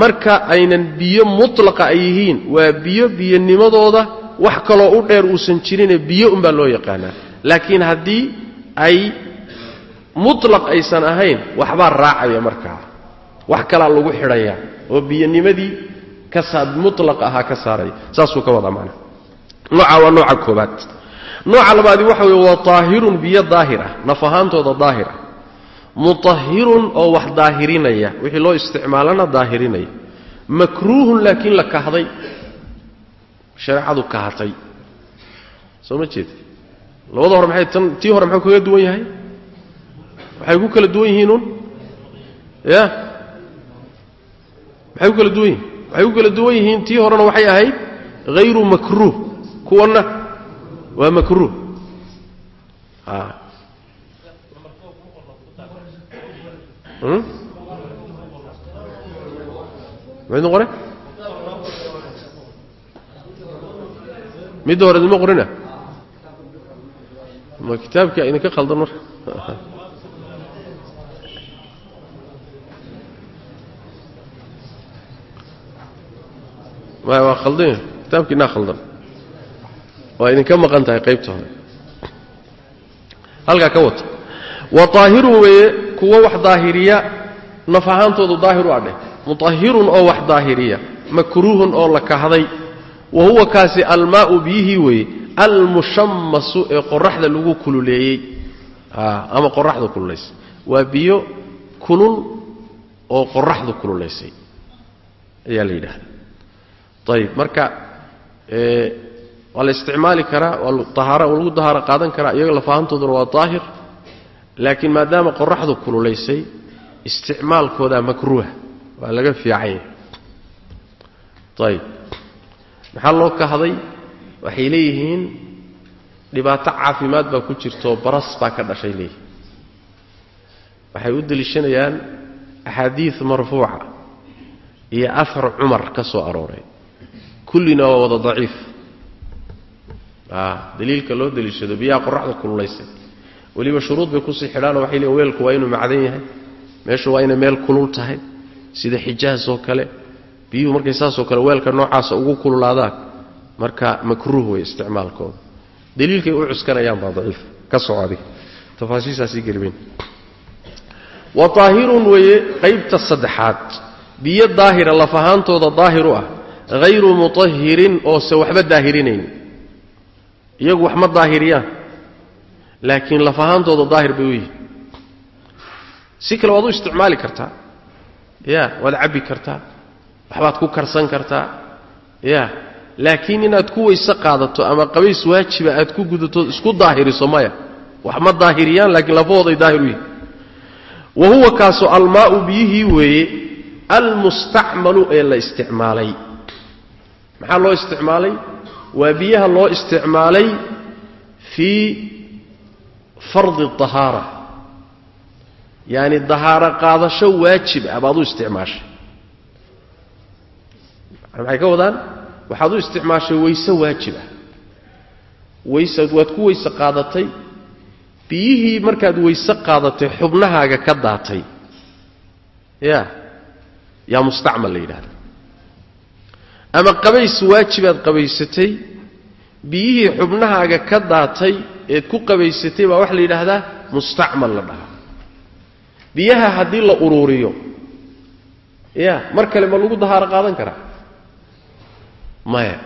marka aynan biyo mutlaqa ay yihiin waa biyo biyonimadooda wax kaloo u dheer uusan jirine biyo unbaa loo yaqaanaa. Laakiin haddii ay mutlaq aysan ahayn waxbaa raacaya markaa. Wax kalaa lagu xidhaya oo biyonimadii ka saa mutlaq ahaa ka saaraya saasuu ka wadaa macnaha nooca waa nooca koobaad nooca labaadi waxa weeye waa daahirun biyo daahir ah naf ahaantooda daahir ah. Mutahirun oo wax daahirinaya wixii loo isticmaalana daahirinaya. Makruuhun laakiin la kahday shareecadu kahatay soo ma jeed labada hore maxay tan tii hore maxuu kaga duwan yahay? Waxay ku kala duwan yihiinuun ya? Maxay ku kala duwan yihiin? Waxay ku kala duwan yihiin tii horena waxay ahayd hayru makruuh. Kuwanna waa makruuh. A maydin midda hore idinma qorina? Ma kitaabka idinka khaldan marka. Maya waa khaldanya kitaabkiinaa khaldan waa idinka maqan tahay qaybta hore. Halkaa ka wata. Wa daahirun weeye kuwo wax daahiriya naf ahaantoodu daahir u adheh mutahirun oo wax daahiriya. Makruuhun oo la kahday wa huwa kaasi almaau biyihii weeye almushammasu ee qoraxda lagu kululeeyey ama qoraxda kululaysay waa biyo kulul oo qoraxdu kululaysay ayaa la yidhaahdaa ayib marka waa la isticmaali karaa waa lagu dahaaro qaadan karaa iyaga lafahantooduna waa daahir laakiin maadaama qoraxdu kululaysay isticmaalkoodaa makruuha waa laga fiicanya ayib maxaa loo kahday? Waxay leeyihiin dhibaato caafimaad baa ku jirtaoo baras baa ka dhashay leeyihiin waxay u deliishanayaan axaadiid marfuuca iyo afar cumar ka soo arooray. Kullina waa wada daciif. Daliilka loo deliishado biyaha qoraxda kululaysay weliba shuruud bay ku sii xidhaanoo waxay leeyiin weelku waa inuu macdan yahay meeshu waa inay meel kulul tahay sida xijaas oo kale biyuhu markay saasoo kale weelka noocaasa ugu kululaadaan marka makruuh wey isticmaalkooda daliilkay u cuskanayaan baa daciif. Ka adiga tafaasiishaasii gelibeen wa daahirun weeye qaybta saddexaad. Biyo daahira laf ahaantooda daahir u ah hayru mutahirin oose waxba daahirinayn. Iyagu wax ma daahiriyaan laakiin laf ahaantooda daahir bay u yihiin si kale waad u isticmaali kartaa. Ya waad cabbi kartaa waxbaad ku karsan kartaa. Ya laakiin inaad ku weyse qaadato ama qabays waajiba aad ku gudato isku daahiriso maya. Wax ma daahiriyaan laakiin lafahooday daahir u yihiin wa huwa kaasu almaau biyihii weeye almustacmalu ee la isticmaalay. Maxaa loo isticmaalay? Waa biyaha loo isticmaalay fii fardi ahaara yaani dahaaro qaadasho waajib ah baad u isticmaashay maxay ka wadaan? Waxaad u isticmaashay weyse waajib ah weyse waad ku weyse qaadatay. Biyihii markaad weyse qaadatay xubnahaaga ka daatay. Ya yaa mustacmal la yidhahda ama qabays waajibaad qabaysatay biyihii xubnahaaga ka daatay eed ku qabaysatay baa waxa la yidhaahdaa mustacmal la dhahaa. Biyaha haddii la uruuriyo ya mar kale ma lagu dahaaro qaadan karaa maya.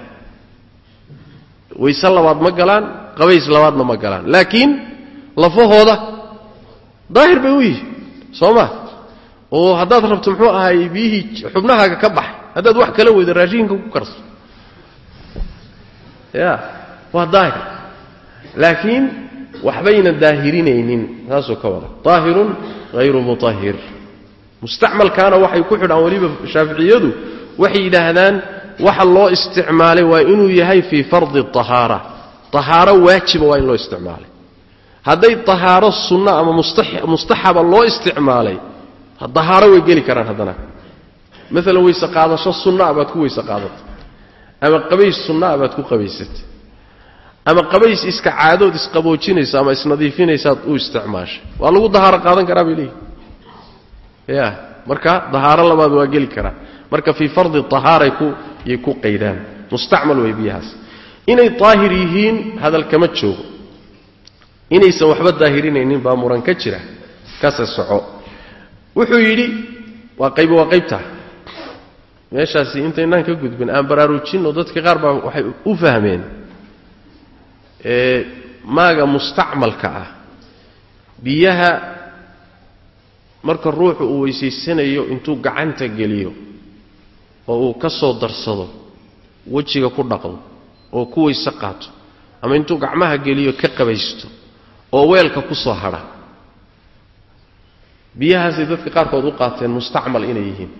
Wayse labaad ma galaan qabays labaadna ma galaan. Laakiin lafahooda daahir bay u yihi. Soo ma? Oo haddaad rabto muxuu ahaay biyihii xubnahaaga ka baxay. Haddaad wax kala weydo raashinka ku karso. Ya waa daahir. Laakiin waxbayna daahirinaynin saasuu ka wada. Daahirun hayru mutahhir. Mustacmalkaana waxay ku xidhaan weliba shaaficiyadu waxay yidhaahdaan waxa loo isticmaalay waa inuu yahay fii fardi ahaara ahaaro waajiba waa in loo isticmaalay. Hadday ahaaro sunno ama mustaxaba loo isticmaalay dahaaro way geli karaan haddana. Maalan weyse qaadasho sunnaa baad ku weyse qaadatay ama qabays sunnaa baad ku qabaysatay ama qabays iska caadood isqaboojinaysa ama isnadiifinaysaad u isticmaashay. Waa lagu dahaaro qaadan karaa bay leeyihi ya marka dahaaro labaad waa geli karaa. Marka fii fardi ahaaray ku yay ku qaydaan. Mustacmal wey biyahaas. Inay daahir yihiin hadal kama joogo. Inaysan waxba daahirinaynin baa muran ka jira kase soco. Wuxuu yidhi waa qayb waa qaybtaa meeshaasi intaynaan ka gudbin aan baraarujinno dadka qaar baa waxay u fahmeen maaga mustacmalka ah. Biyaha marka ruuxu uu weysaysanayo intuu gacanta geliyo oo uu ka soo darsado wejiga ku dhaqdo oo ku weyse qaato ama intuu gacmaha geliyo ka qabaysto oo weelka ku soo hadha biyahaasay dadka qaarkood u qaateen mustacmal inay yihiin.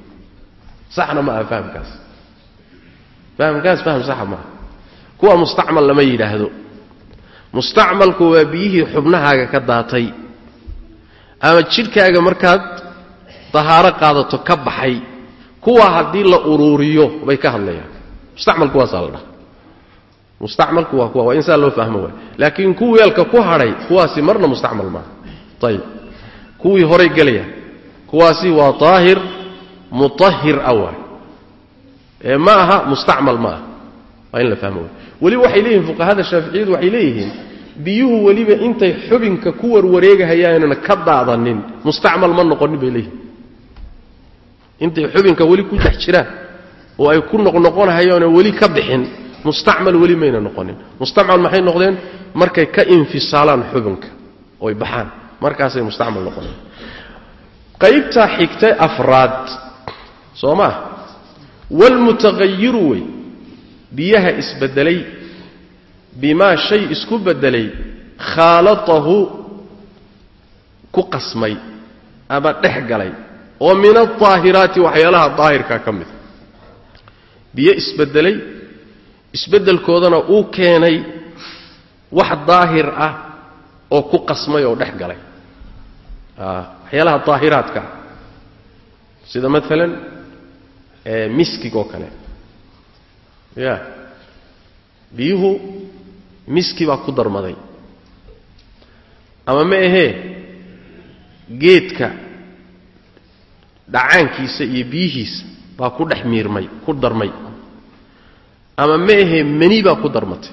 Saxna ma aha fahamkaas. Fahamkaas faham saxa maaha kuwa mustacmal lama yidhaahdo. Mustacmalku waa biyihii xubnahaaga ka daatay. Ama jidhkaaga markaad dahaaro qaadato ka baxay kuwa haddii la uruuriyo bay ka hadlayaan. Mustacmalku waasaa la dhaha mustacmalku waa kuwa waa in saa loo fahmo waay. Laakiin kuwii weelka ku hadhay kuwaasi marna mustacmal maaha ayib kuwii horay gelaya kuwaasi waa daahir mutahhir ah waay. Ee ma aha mustacmal ma aha. Waa in la fahmo waay. Weliba waxay leeyihiin fuqahada shaaficiyadu waxay leeyihiin biyuhu weliba intay xubinka ku warwareegahayaanna ka daadanin mustacmal ma noqonin bay leeyihiin intay xubinka weli ku dhex jiraan oo ay ku noqnoqonahayaanoo weli ka bixin mustacmal weli mayna noqonin. Mustacmal maxay noqdeen? Markay ka infisaalaan xubinka oy baxaan. Markaasay mustacmal noqoneen qaybtaa xigtay afraad soo maa waalmutaqayiru wey. Biyaha isbeddelay bimaa shay isku beddelay khaalatahu ku qasmay ama dhex galay oo min aldaahiraati waxyaalaha daahirka ka mida biyo isbeddelay isbeddelkoodana uu keenay wax daahir ah oo ku qasmay oo dhex galay. Waxyaalaha daahiraadka sida maalan miskigoo kale. Ya biyuhu miski baa ku darmaday. Ama ma ahee geedka dhacaankiisa iyo biyihiisa baa ku dhex miirmay ku darmay. Ama ma ahee meni baa ku darmatay.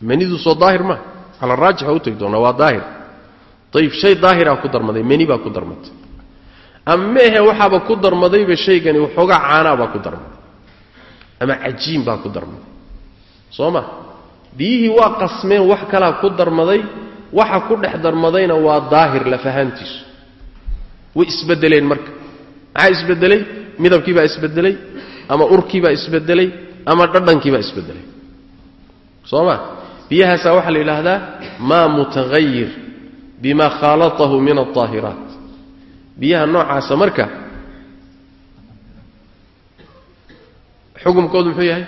Menidu soo daahir maa cala raajix u tegi doonaa waa daahir. Ayib shay daahiraa ku darmaday meni baa ku darmatay. Ama ma ahe waxaaba ku darmadayba shaygani waxoogaa caanaabaa ku darmaday ama cajiin baa ku darmaday soo ma? Biyihii waa qasmeen wax kalaa ku darmaday waxa ku dhex darmadayna waa daahir lafahaantiisu way isbedeleen marka. Maxaa isbedelay? Midabkiibaa isbedelay ama urkiibaa isbedelay ama dhadhankiibaa isbedelay. Soma biyahaasaa waxaa la yidhaahdaa maa mutahayir bima khaalatahu min aaahiraat biyaha noocaasa marka xukumkoodu muxuu yahay?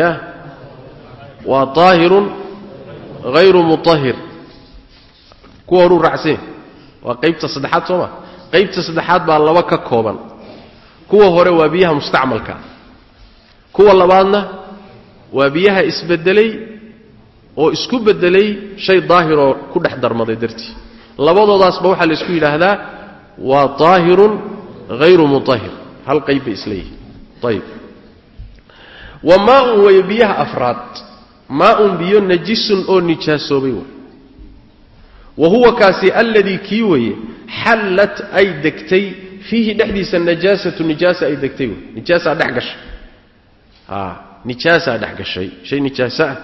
Ya? Waa aahirun hayru muahir kuwa horuu raacsanya waa qaybta saddexaad soo ma? Qaybta saddexaad baa laba ka kooban. Kuwa hore waa biyaha mustacmalka. Kuwa labaadna waa biyaha isbedelay oo isku bedelay shay daahiroo ku dhex darmaday dartii. Labadoodaasba waxaa la isku yidhaahdaa waa daahirun hayru mutahir hal qayb bay isleeyihin ayib wa maaun way biyaha afraad. Maaun biyo najisun oo nijaasoobay wey wa huwa kaasi alladii kii weeye xallat ay degtay fiihi dhexdiisa najaasatu nijaasa ay degtay wey nijaasaa dhex gashay. A nijaasaa dhex gashay. Shay nijaaso ah.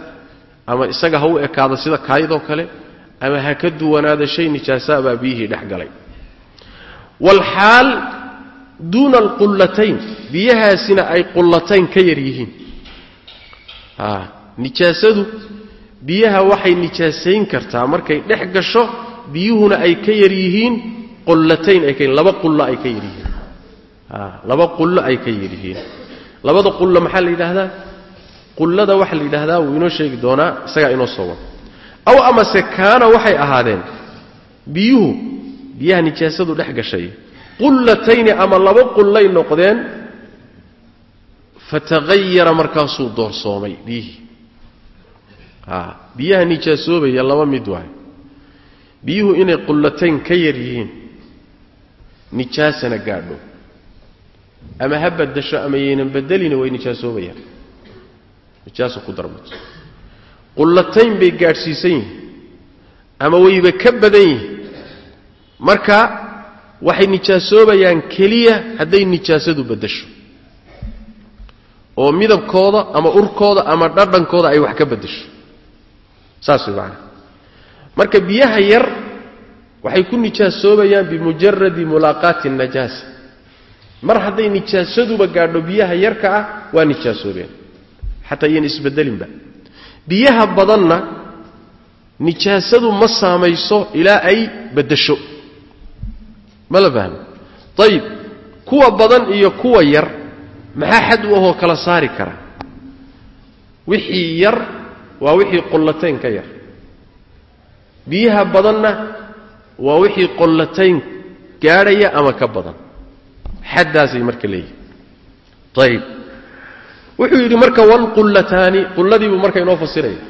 Ama isaga ha u ekaado sida kaayadoo kale ama ha ka duwanaada shay nijaasaa baa biyihii dhex galay. Waalxaal duuna alqullatayn biyahaasina ay qullatayn ka yar yihiin. Nijaasadu biyaha waxay nijaasayn kartaa markay dhex gasho biyuhuna ay ka yar yihiin qullatayn ay laba qullo ay ka yar yihiin. A laba qullo ay ka yar labada qullo maxaa la yidhaahdaa? Qullada waxaa la yidhaahdaa wuu inoo sheegi doonaa isagaa inoo soo wada. Aw amase kaana waxay ahaadeen biyuhu biyaha nijaasadu dhex gashay qullatayni ama laba qullay noqdeen fatahayara markaasuu doorsoomay biyihii biyaha nijaasoobaya laba mid waayo biyuhu inay qullatayn ka yar yihiin nijaasana gaadho. Ama ha badasho ama yaynan bedelina way nijaasoobayaan nijaaso ku darmato qullatayn bay gaadhsiisan yihiin ama wayba ka badan yihiin. Marka waxay nijaasoobayaan keliya hadday nijaasadu beddasho oo midabkooda ama urkooda ama dhadhankooda ay wax ka beddesho saas marka biyaha yar waxay ku nijaasoobayaan bimujaradi mulaaqaati najaasa mar hadday nijaasaduba gaadho biyaha yarka ah waa nijaasoobeen. Xataa iyan isbedelinba. Biyaha badanna nijaasadu ma saamayso ilaa ay beddesho. Ma la fahmo ayib kuwa badan iyo kuwa yar maxaa xad u ahoo kala saari kara? Wixii yar waa wixii qollatayn ka yar. Biyaha badanna waa wixii qollatayn gaadhaya ama ka badan. Xaddaasay marka leeyihiin ayib wuxuu yidhi marka walqullataani qulladii buu marka inoo fasiraya.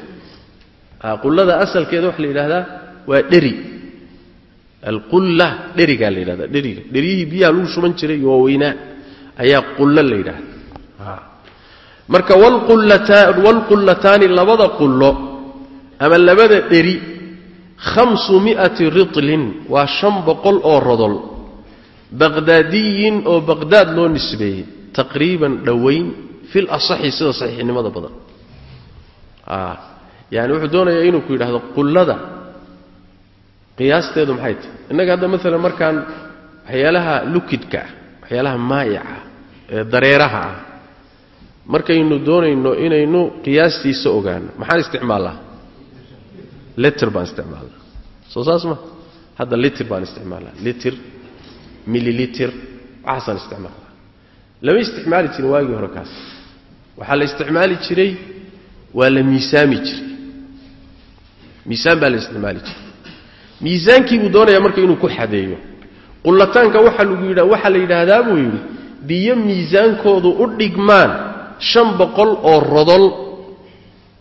Qullada asalkeeda waxa la yidhahdaa waa dheri. Alqulla dherigaa la yidhahda dheriga. Dheriyihii biyaha lagu shuban jiray iyo waaweynaa ayaa qullo la yidhahda marka walqullataani labada qullo ama labada dheri khamsu mi'ati ritlin waa shan boqol oo rodol baqdaadiyin oo baqdaad loo nisbeeyey taqriiban dhowayn fil asaxi sida saxiixnimada badan. Yani wuxuu doonayaa inuu ku yidhaahdo qullada qiyaasteedu maxay tahay? Innaga hadda maalan markaan waxyaalaha lukidka ah waxyaalaha maayaca ee dareeraha ah markaynu doonayno inaynu qiyaastiisa ogaano maxaan isticmaalnaa? Liter baan isticmaalnaa. Soo saas ma? Hadda litir baan isticmaalnaa. Litir mililiter waxaasaan isticmaalnaa. Lama isticmaali jirin waagii hore kaas. Waxaa la isticmaali jiray waa la miisaami jiray. Miisaan baa la isticmaali jiray. Miisaankii buu doonayaa marka inuu ku xadeeyo. Qullataanka waxaa lagu yidha waxaa la yidhaahdaa buu yidhi biyo miisaankoodu u dhigmaan shan boqol oo rodol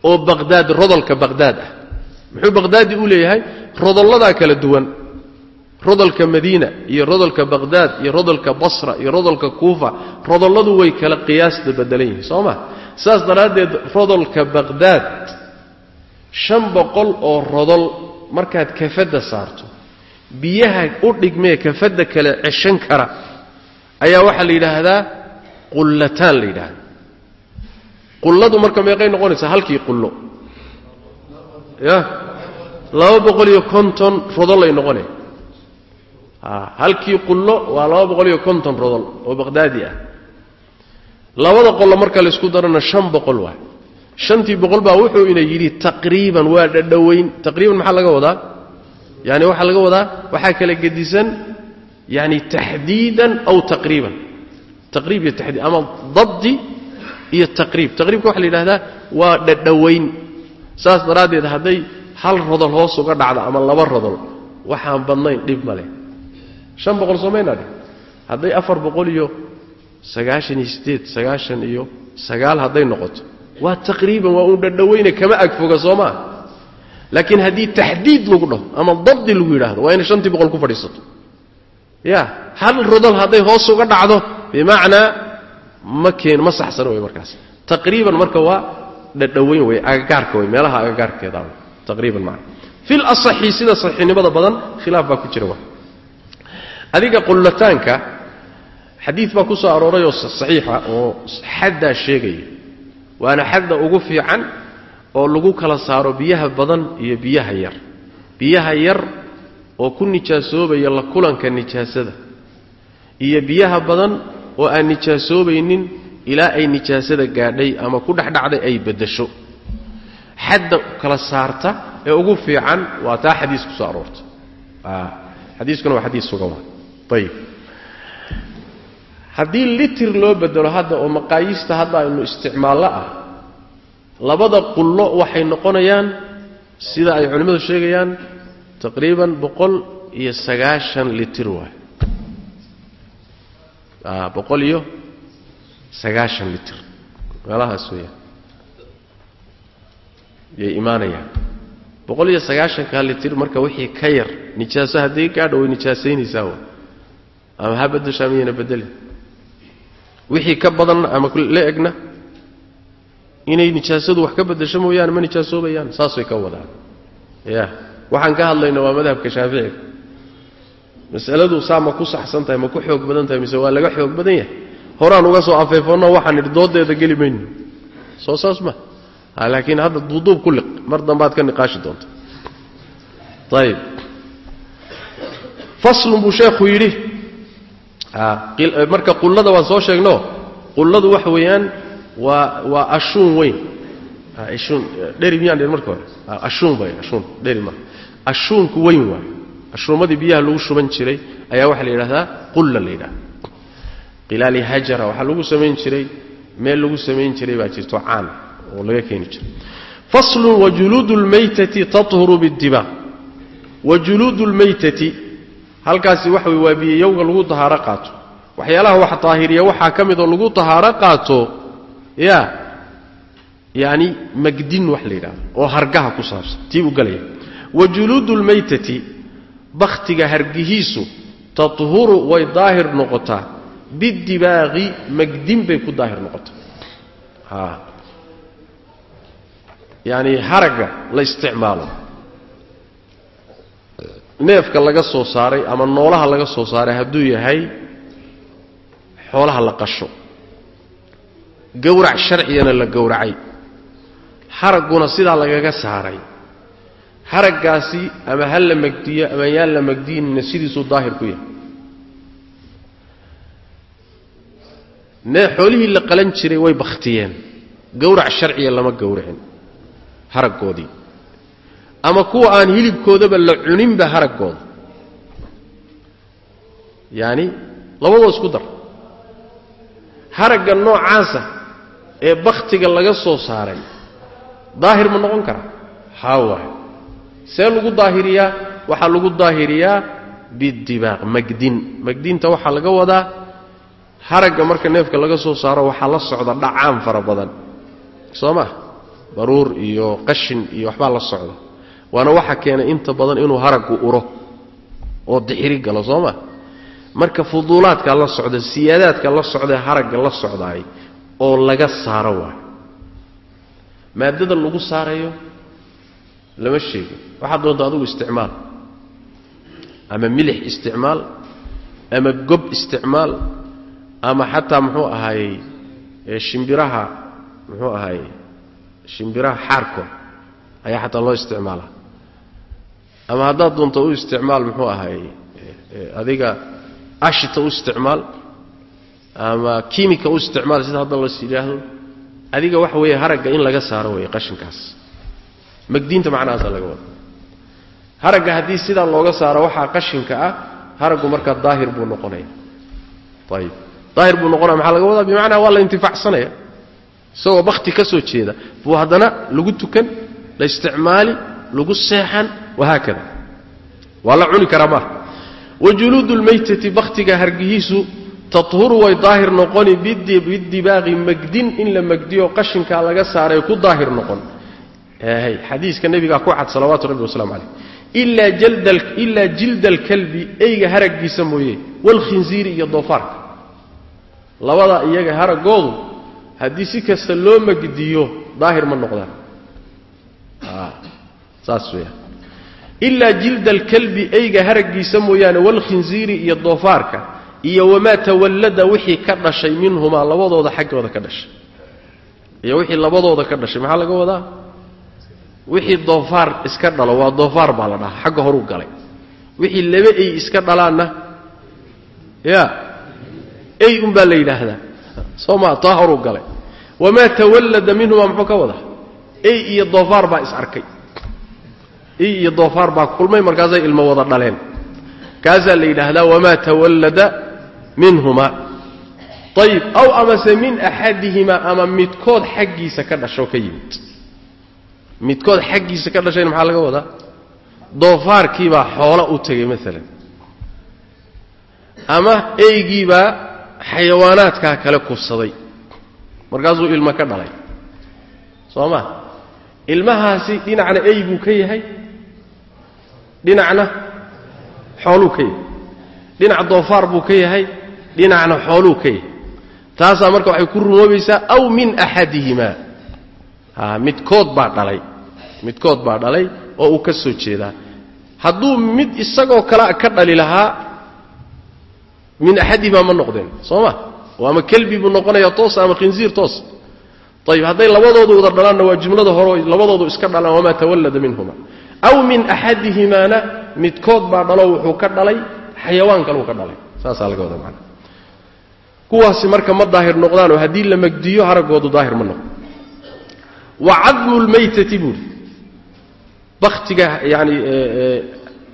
oo baqdaad rodolka baqdaad ah. Muxuu baqdaadi u leeyahay? Rodolladaa kala duwan. Rodolka madiina iyo rodolka baqdaad iyo rodolka basra iyo rodolka kuufa rodolladu way kala qiyaasta bedelan yihiin soo ma? Saas daraaddeed rodolka baqdaad shan boqol oo rodol markaad kafadda saarto biyaha u dhigmee kafadda kale ceshan kara ayaa waxaa la yidhaahdaa qullataan la yidhaahda qulladu marka meeqay noqonaysaa halkii qullo. Ya? Laba boqol iyo konton rodolay noqonaya halkii qullo waa laba boqol iyo konton rodol oo baqdaadi ah. Labada qollo marka laysku darana shan boqol waay shantii boqol baa wuxuu ina yidhi taqriiban waa dhadhowayn taqriiban maxaa laga wadaa? Yani waxaa laga wadaa waxaa kala gedisan yani taxdiidan aw taqriiban. Taqriib iyo taxdiid ama dabdi iyo taqriib. Taqriibka waxa la yidhahdaa waa dhadhowayn saas daraaddeed hadday hal rodol hoos uga dhacdo ama laba rodol waxaan badnayn dhib ma leh. Shan boqol soomaynaa dheh. Hadday afar boqol iyo sagaashan iyo siddeed sagaashan iyo sagaal hadday noqoto waa taqriiban waa uun dhadhoweyne kama agfoga soo maa laakiin haddii taxdiid lagu dhaho ama dabdi lagu yidhaahdo waa inay shantii boqol ku fadhiisato. Ya hal rodol hadday hoos uga dhacdo bimacnaa ma keen ma saxsano wey markaas. Taqriiban marka waa dhadhoweyn wey agagaarka wey meelaha agagaarkeeda taqriiban maa fil sida saxiixnimada badan khilaaf baa ku jira wa adiga qullataanka xadiid baa ku soo aroorayoo saxiixa oo xaddaa sheegaya. Waana xadda ugu fiican oo lagu kala saaro biyaha badan iyo biyaha yar. Biyaha yar oo ku nijaasoobaya la kulanka nijaasada. Iyo biyaha badan oo aan nijaasoobaynin ilaa ay nijaasada gaadhay ama ku dhexdhacday ay beddasho xadda kala saarta ee ugu fiican waa taa xadiis ku soo aroorta. Xadiiskuna waa xadiis sugan ayib haddii litir loo bedelo hadda oo maqaayiista hadda aynu isticmaallo ah labada qullo waxay noqonayaan sida ay culimmadu sheegayaan taqriiban boqol iyo sagaashan litir waay boqol iyo sagaashan litir. Meelahaas weeyaan yay imaanayaan. Boqol iyo sagaashankaa litir marka wixii ka yar nijaaso haddii gaadho way nijaasaynaysaa wa ama ha beddesho ama yayna bedeli wixii ka badanna ama la egna inay nijaasadu wax ka beddesho mooyaane ma nijaasoobayaan saasay ka wadaan. Ya waxaan ka hadlayna waa madhabka shaaficiga masaladu saa ma ku saxsan tahay ma ku xoog badan tahay mise waa laga xoog badan yahay? Horaan uga soo afeefanno waxaan idhi doodeeda geli mayno soo saas ma. Laakiin hadda duuduub ku liq. Mar dambaad ka niqaashi doonta ayib faslun buu sheekhu yidhi. Marka qullada waan soo sheegno qulladu waxa weeyaan waa waa ashuun weyn. Ashuun dheri miyaan dhin marka hore? Ashuun bay ashuun dheri ma. Ashuunku weyn waay ashuumadii biyaha lagu shuban jiray ayaa waxaa la yidhahdaa qulla la yidhahda qilaali hajara waxaa lagu samayn jiray meel lagu samayn jiray baa jirto caan oo laga keeni jiray. Faslun wajuluudu lmaytati tathuru bidiba wajuluudu lmaytati halkaasi waxa wey waa biyayowga lagu tahaaro qaato. Waxyaalaha wax daahiriya waxaa ka midoo lagu tahaaro qaato ya yani magdin wax la yidhahdo oo hargaha ku saabsan tii buu galaya. Wajuluudu lmaytati bakhtiga hargihiisu tathuru way daahir noqotaa. Bidibaaqi magdin bay ku daahir noqotaa. Yani haragga la isticmaalo. Neefka laga soo saaray ama noolaha laga soo saaray hadduu yahay xoolaha la qasho. Gowrac sharcigana la gowracay. Haragguna sidaa lagaga saaray haraggaasi ama ha la magdiyo ama yaan la magdiyinina sidiisuu daahir ku yahay. Ne xoolihii la qalan jiray way bakhtiyeen. Gowrac sharciga lama gowracin haraggoodii. Ama kuwa aan hilibkoodaba la cuninba haraggooda yaani labadoo isku dar. Haragga noocaasa ee bakhtiga laga soo saaray daahir ma noqon karaa haa waay see lagu daahiriyaa waxaa lagu daahiriyaa bidibaaq magdin magdinta waxaa laga wadaa haragga marka neefka laga soo saaro waxaa la socda dhacaan fara badan. Soo ma? Baruur iyo qashin iyo waxbaa la socda. Waana waxa keenay inta badan inuu haraggu uro oo dixiri galo soo ma? Marka fuduulaadka la socda siyaadaadka la socdae haragga la socdaay oo laga saaro waay maadada lagu saarayo lama sheegin. Waxaad doonta adugu isticmaal. Ama milix isticmaal ama gob isticmaal ama xataa muxuu ahaayey shimbiraha muxuu ahaayey shimbiraha xaarko ayaa xataa loo isticmaala. Ama haddaad doonto u isticmaal muxuu ahaayey adiga ashita u isticmaal ama kimika u isticmaal sida hadda las yidhaahdo adiga waxa weeye haragga in laga saaro weeye qashinkaas magdiinta macnahaasaa laga wada haragga haddii sidaa looga saaro waxaa qashinka ah haraggu markaa daahir buu noqonaya. Ayib. Daahir buu noqonaya maxaa laga wadaa? Bimacnaa waa la intifaacsanaya isagoo bakti ka soo jeeda buu haddana lagu tukan la isticmaali lagu seexan wahaakada waa la cuni karaa maaha wajuluudu lmaytati bakhtiga hargihiisu tathuru way daahir noqoni bidibaaqi magdin in la magdiyo qashinkaa laga saaray ku daahir noqon xadiiska nebigaa ku cad salawaatu rabbi wasalaamu calayh. Ilaa jilda alkalbi eyga haraggiisa mooye waalkhinsiiri iyo doofaarka. Labada iyaga haraggoodu haddii si kasta loo magdiyo daahir ma noqdaan. Saas weya ilaa jilda alkalbi eyga haraggiisa mooyaane waalkhinsiiri iyo doofaarka iyo wamaa tawallada wixii ka dhashay minhumaa labadooda xaggooda ka dhashay. Iyo wixii labadooda ka dhashay maxaa laga wadaa wixii doofaar iska dhalo waa doofaar baa la dhahaa xagga horuu galay. Wixii laba ey iska dhalaanna ya ey unbaa la yidhaahdaa. Soo maa taa horuu galay. Wamaa tawallada minhumaa muxuu ka wadaa? Ey iyo doofaar baa is arkay. Ey iyo doofaar baa kulmay markaasay ilmo wada dhaleen. Kaasaa la yidhaahdaa wamaa tawallada minhumaa ayib aw amase min axadihimaa ama midkood xaggiisa ka dhasho ka yimid midkood xaggiisa ka dhashayna maxaa laga wadaa? Doofaarkiibaa xoolo u tegay maalan ama eygiibaa xayawaanaadkaa kale kufsaday markaasuu ilmo ka dhalay. Soo ma? Ilmahaasi dhinacna ey buu ka yahay? Dhinacna xooluu ka yahay. Dhinac doofaar buu ka yahay? Dhinacna xooluu ka yahay. Taasaa marka waxay ku rumoobaysaa aw min axadihimaa. Midkood baa dhalay midkood baa dhalay oo uu ka soo jeedaa. Hadduu mid isagoo kale ka dhali lahaa min axadihimaa ma noqdeen soo ma? Oo ama kelbi buu noqonayaa toos ama khinsiir toos? Ayib hadday labadoodu wada dhalaanna waa jumlada hore labadoodu iska dhalaan wamaa tawallada minhuma aw min axadihimaana midkood baa dhalo wuxuu ka dhalay xayawaan kaleu ka dhalay. Saasaa laga wada macana kuwaasi marka ma daahir noqdaanoo haddii la magdiyo haraggoodu daahir ma noqdo. Wa cadmu lmaytati buuri baktiga yani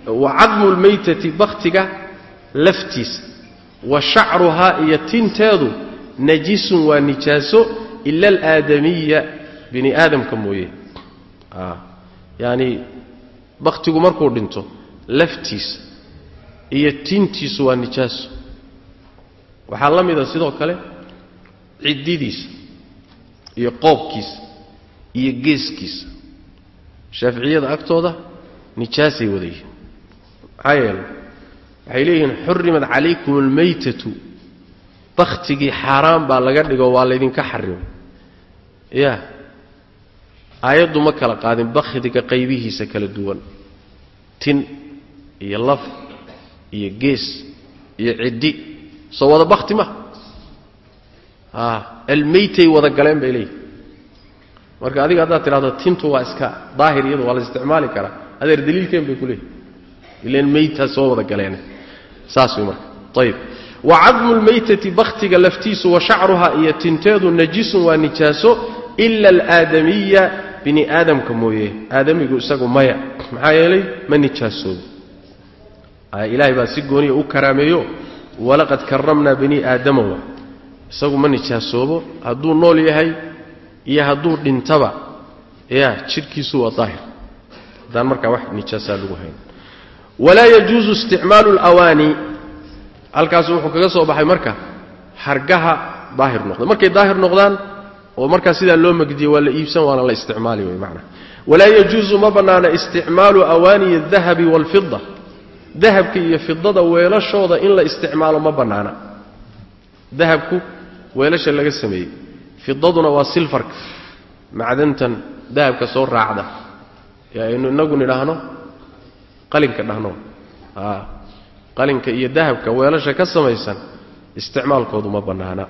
wa cadmu lmaytati baktiga laftiisa wa shacruhaa iyo tinteedu najisun waa nijaaso ila alaadamiya bini aadamka mooye. Yaani baktigu markuu dhinto laftiisa iyo tintiisu waa nijaaso. Waxaa la mida sidoo kale ciddidiisa iyo qoobkiisa iyo geeskiisa shaaficiyada agtooda nijaasay wada yihiin maxaa yeelay? Waxay leeyihiin xurimat calaykum almaytatu bakhtigii xaaraan baa laga dhigo waa laydinka xarimay ya. Aayaddu ma kala qaadin bakhtiga qaybihiisa kala duwan. Tin iyo laf iyo gees iyo ciddi. Soo wada bakti ma. Almaytay wada galeen bay leeyihiin marka adiga haddaad tidhahdo tintu waa iska daahir iyadu waa la isticmaali karaa. Adeer daliilkeen bay ku leeyihiin ilan maytaa soo wada galeen saas way marka. Ayib wa cadmu lmaytati bakhtiga laftiisu wa shacruha iyo tinteedu najisun waa nijaaso ila alaadamiya bini aadamka mooye. Aadamigu isagu maya. Maxaa yeelay? Ma nijaasoobo ilaahay baa si gooniya u karaameeyo. Walaqad karamnaa bani aadama wa. Isagu ma nijaasoobo. Hadduu nool yahay iyo hadduu dhintaba ya jidhkiisu waa daahir. Haddaan markaa wax nijaasaa lagu hayn. Walaa yajuusu isticmaalu alawaani. Halkaasu wuxuu kaga soo baxay marka hargaha daahir noqda. Markay daahir noqdaan oo markaa sidaa loo magdiye waa la iibsan waana la isticmaali wey macnaa walaa yajuusu ma bannaana isticmaalu awaaniyi aldahabi waalfida dahabka iyo fidada weelashooda in la isticmaalo ma bannaana. Dahabku weelasha laga sameeyey fidaduna waa silfarka. Macdantan dahabka soo raacda. Ee aynu inagu nidhaahno qalinka dhahno. Qalinka iyo dahabka weelasha ka samaysan isticmaalkoodu ma bannaana.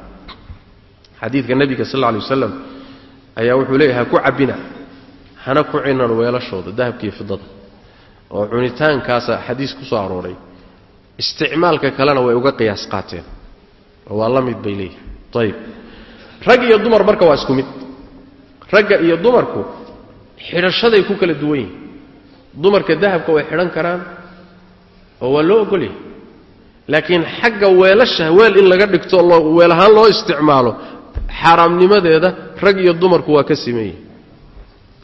Xadiidka nebiga sal alla alay wasalam ayaa wuxuu leeyahay ha ku cabbina hana ku cinan weelashooda dahabka iyo fidada oo cunitaankaasa xadiis ku soo arooray. Isticmaalka kalena way uga qiyaas qaateen. Waa la mid bay leeyihiin ayib rag iyo dumar marka waa isku mid. Ragga iyo dumarku xidhashaday ku kala duwan yihiin dumarka dahabka way xidhan karaan oo waa loo ogolyahay. Laakiin xagga weelasha weel in laga dhigto weel ahaan loo isticmaalo xaaraamnimadeeda rag iyo dumarku waa ka siman yihiin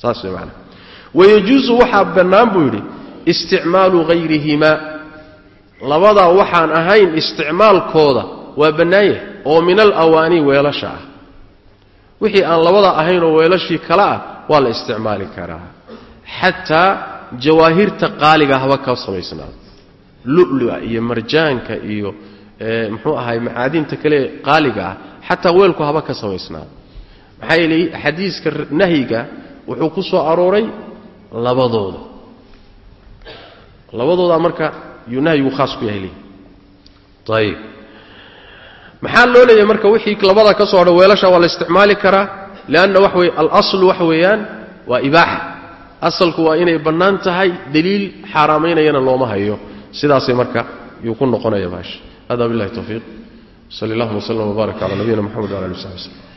saas way maanaa wayajuusu waxaa bannaan buu yidhi isticmaalu hayrihimaa labadaa waxaan ahayn isticmaalkooda waa bannaan yahay oo min alawaanii weelasha ah wixii aan labadaa ahayn oo weelashii kale ah waa la isticmaali karaa. Xataa jawaahirta qaaliga haba ka samaysnaado lulua iyo marjaanka iyo muxuu ahay macaadinta kale qaaliga ah xataa weelku haba ka samaysnaado maxaa yeelay xadiiska nahyiga wuxuu ku soo arooray labadooda. Labadoodaa marka yuu nahyigu khaas ku yahay leey ayib maxaa loo leeyahay marka wixii labada ka soo hadha weelasha waa la isticmaali karaa? Lianna wax wey alaslu waxa weeyaan waa ibaaxa. Asalku waa inay bannaan tahay daliil xaaraamaynayana looma hayo. Sidaasay marka yuu ku noqonaya baasha hada billahi tawfiiq. Sali allahuma wslm wbaarak cala nabiyina mxamed wala ali w saxbi wslm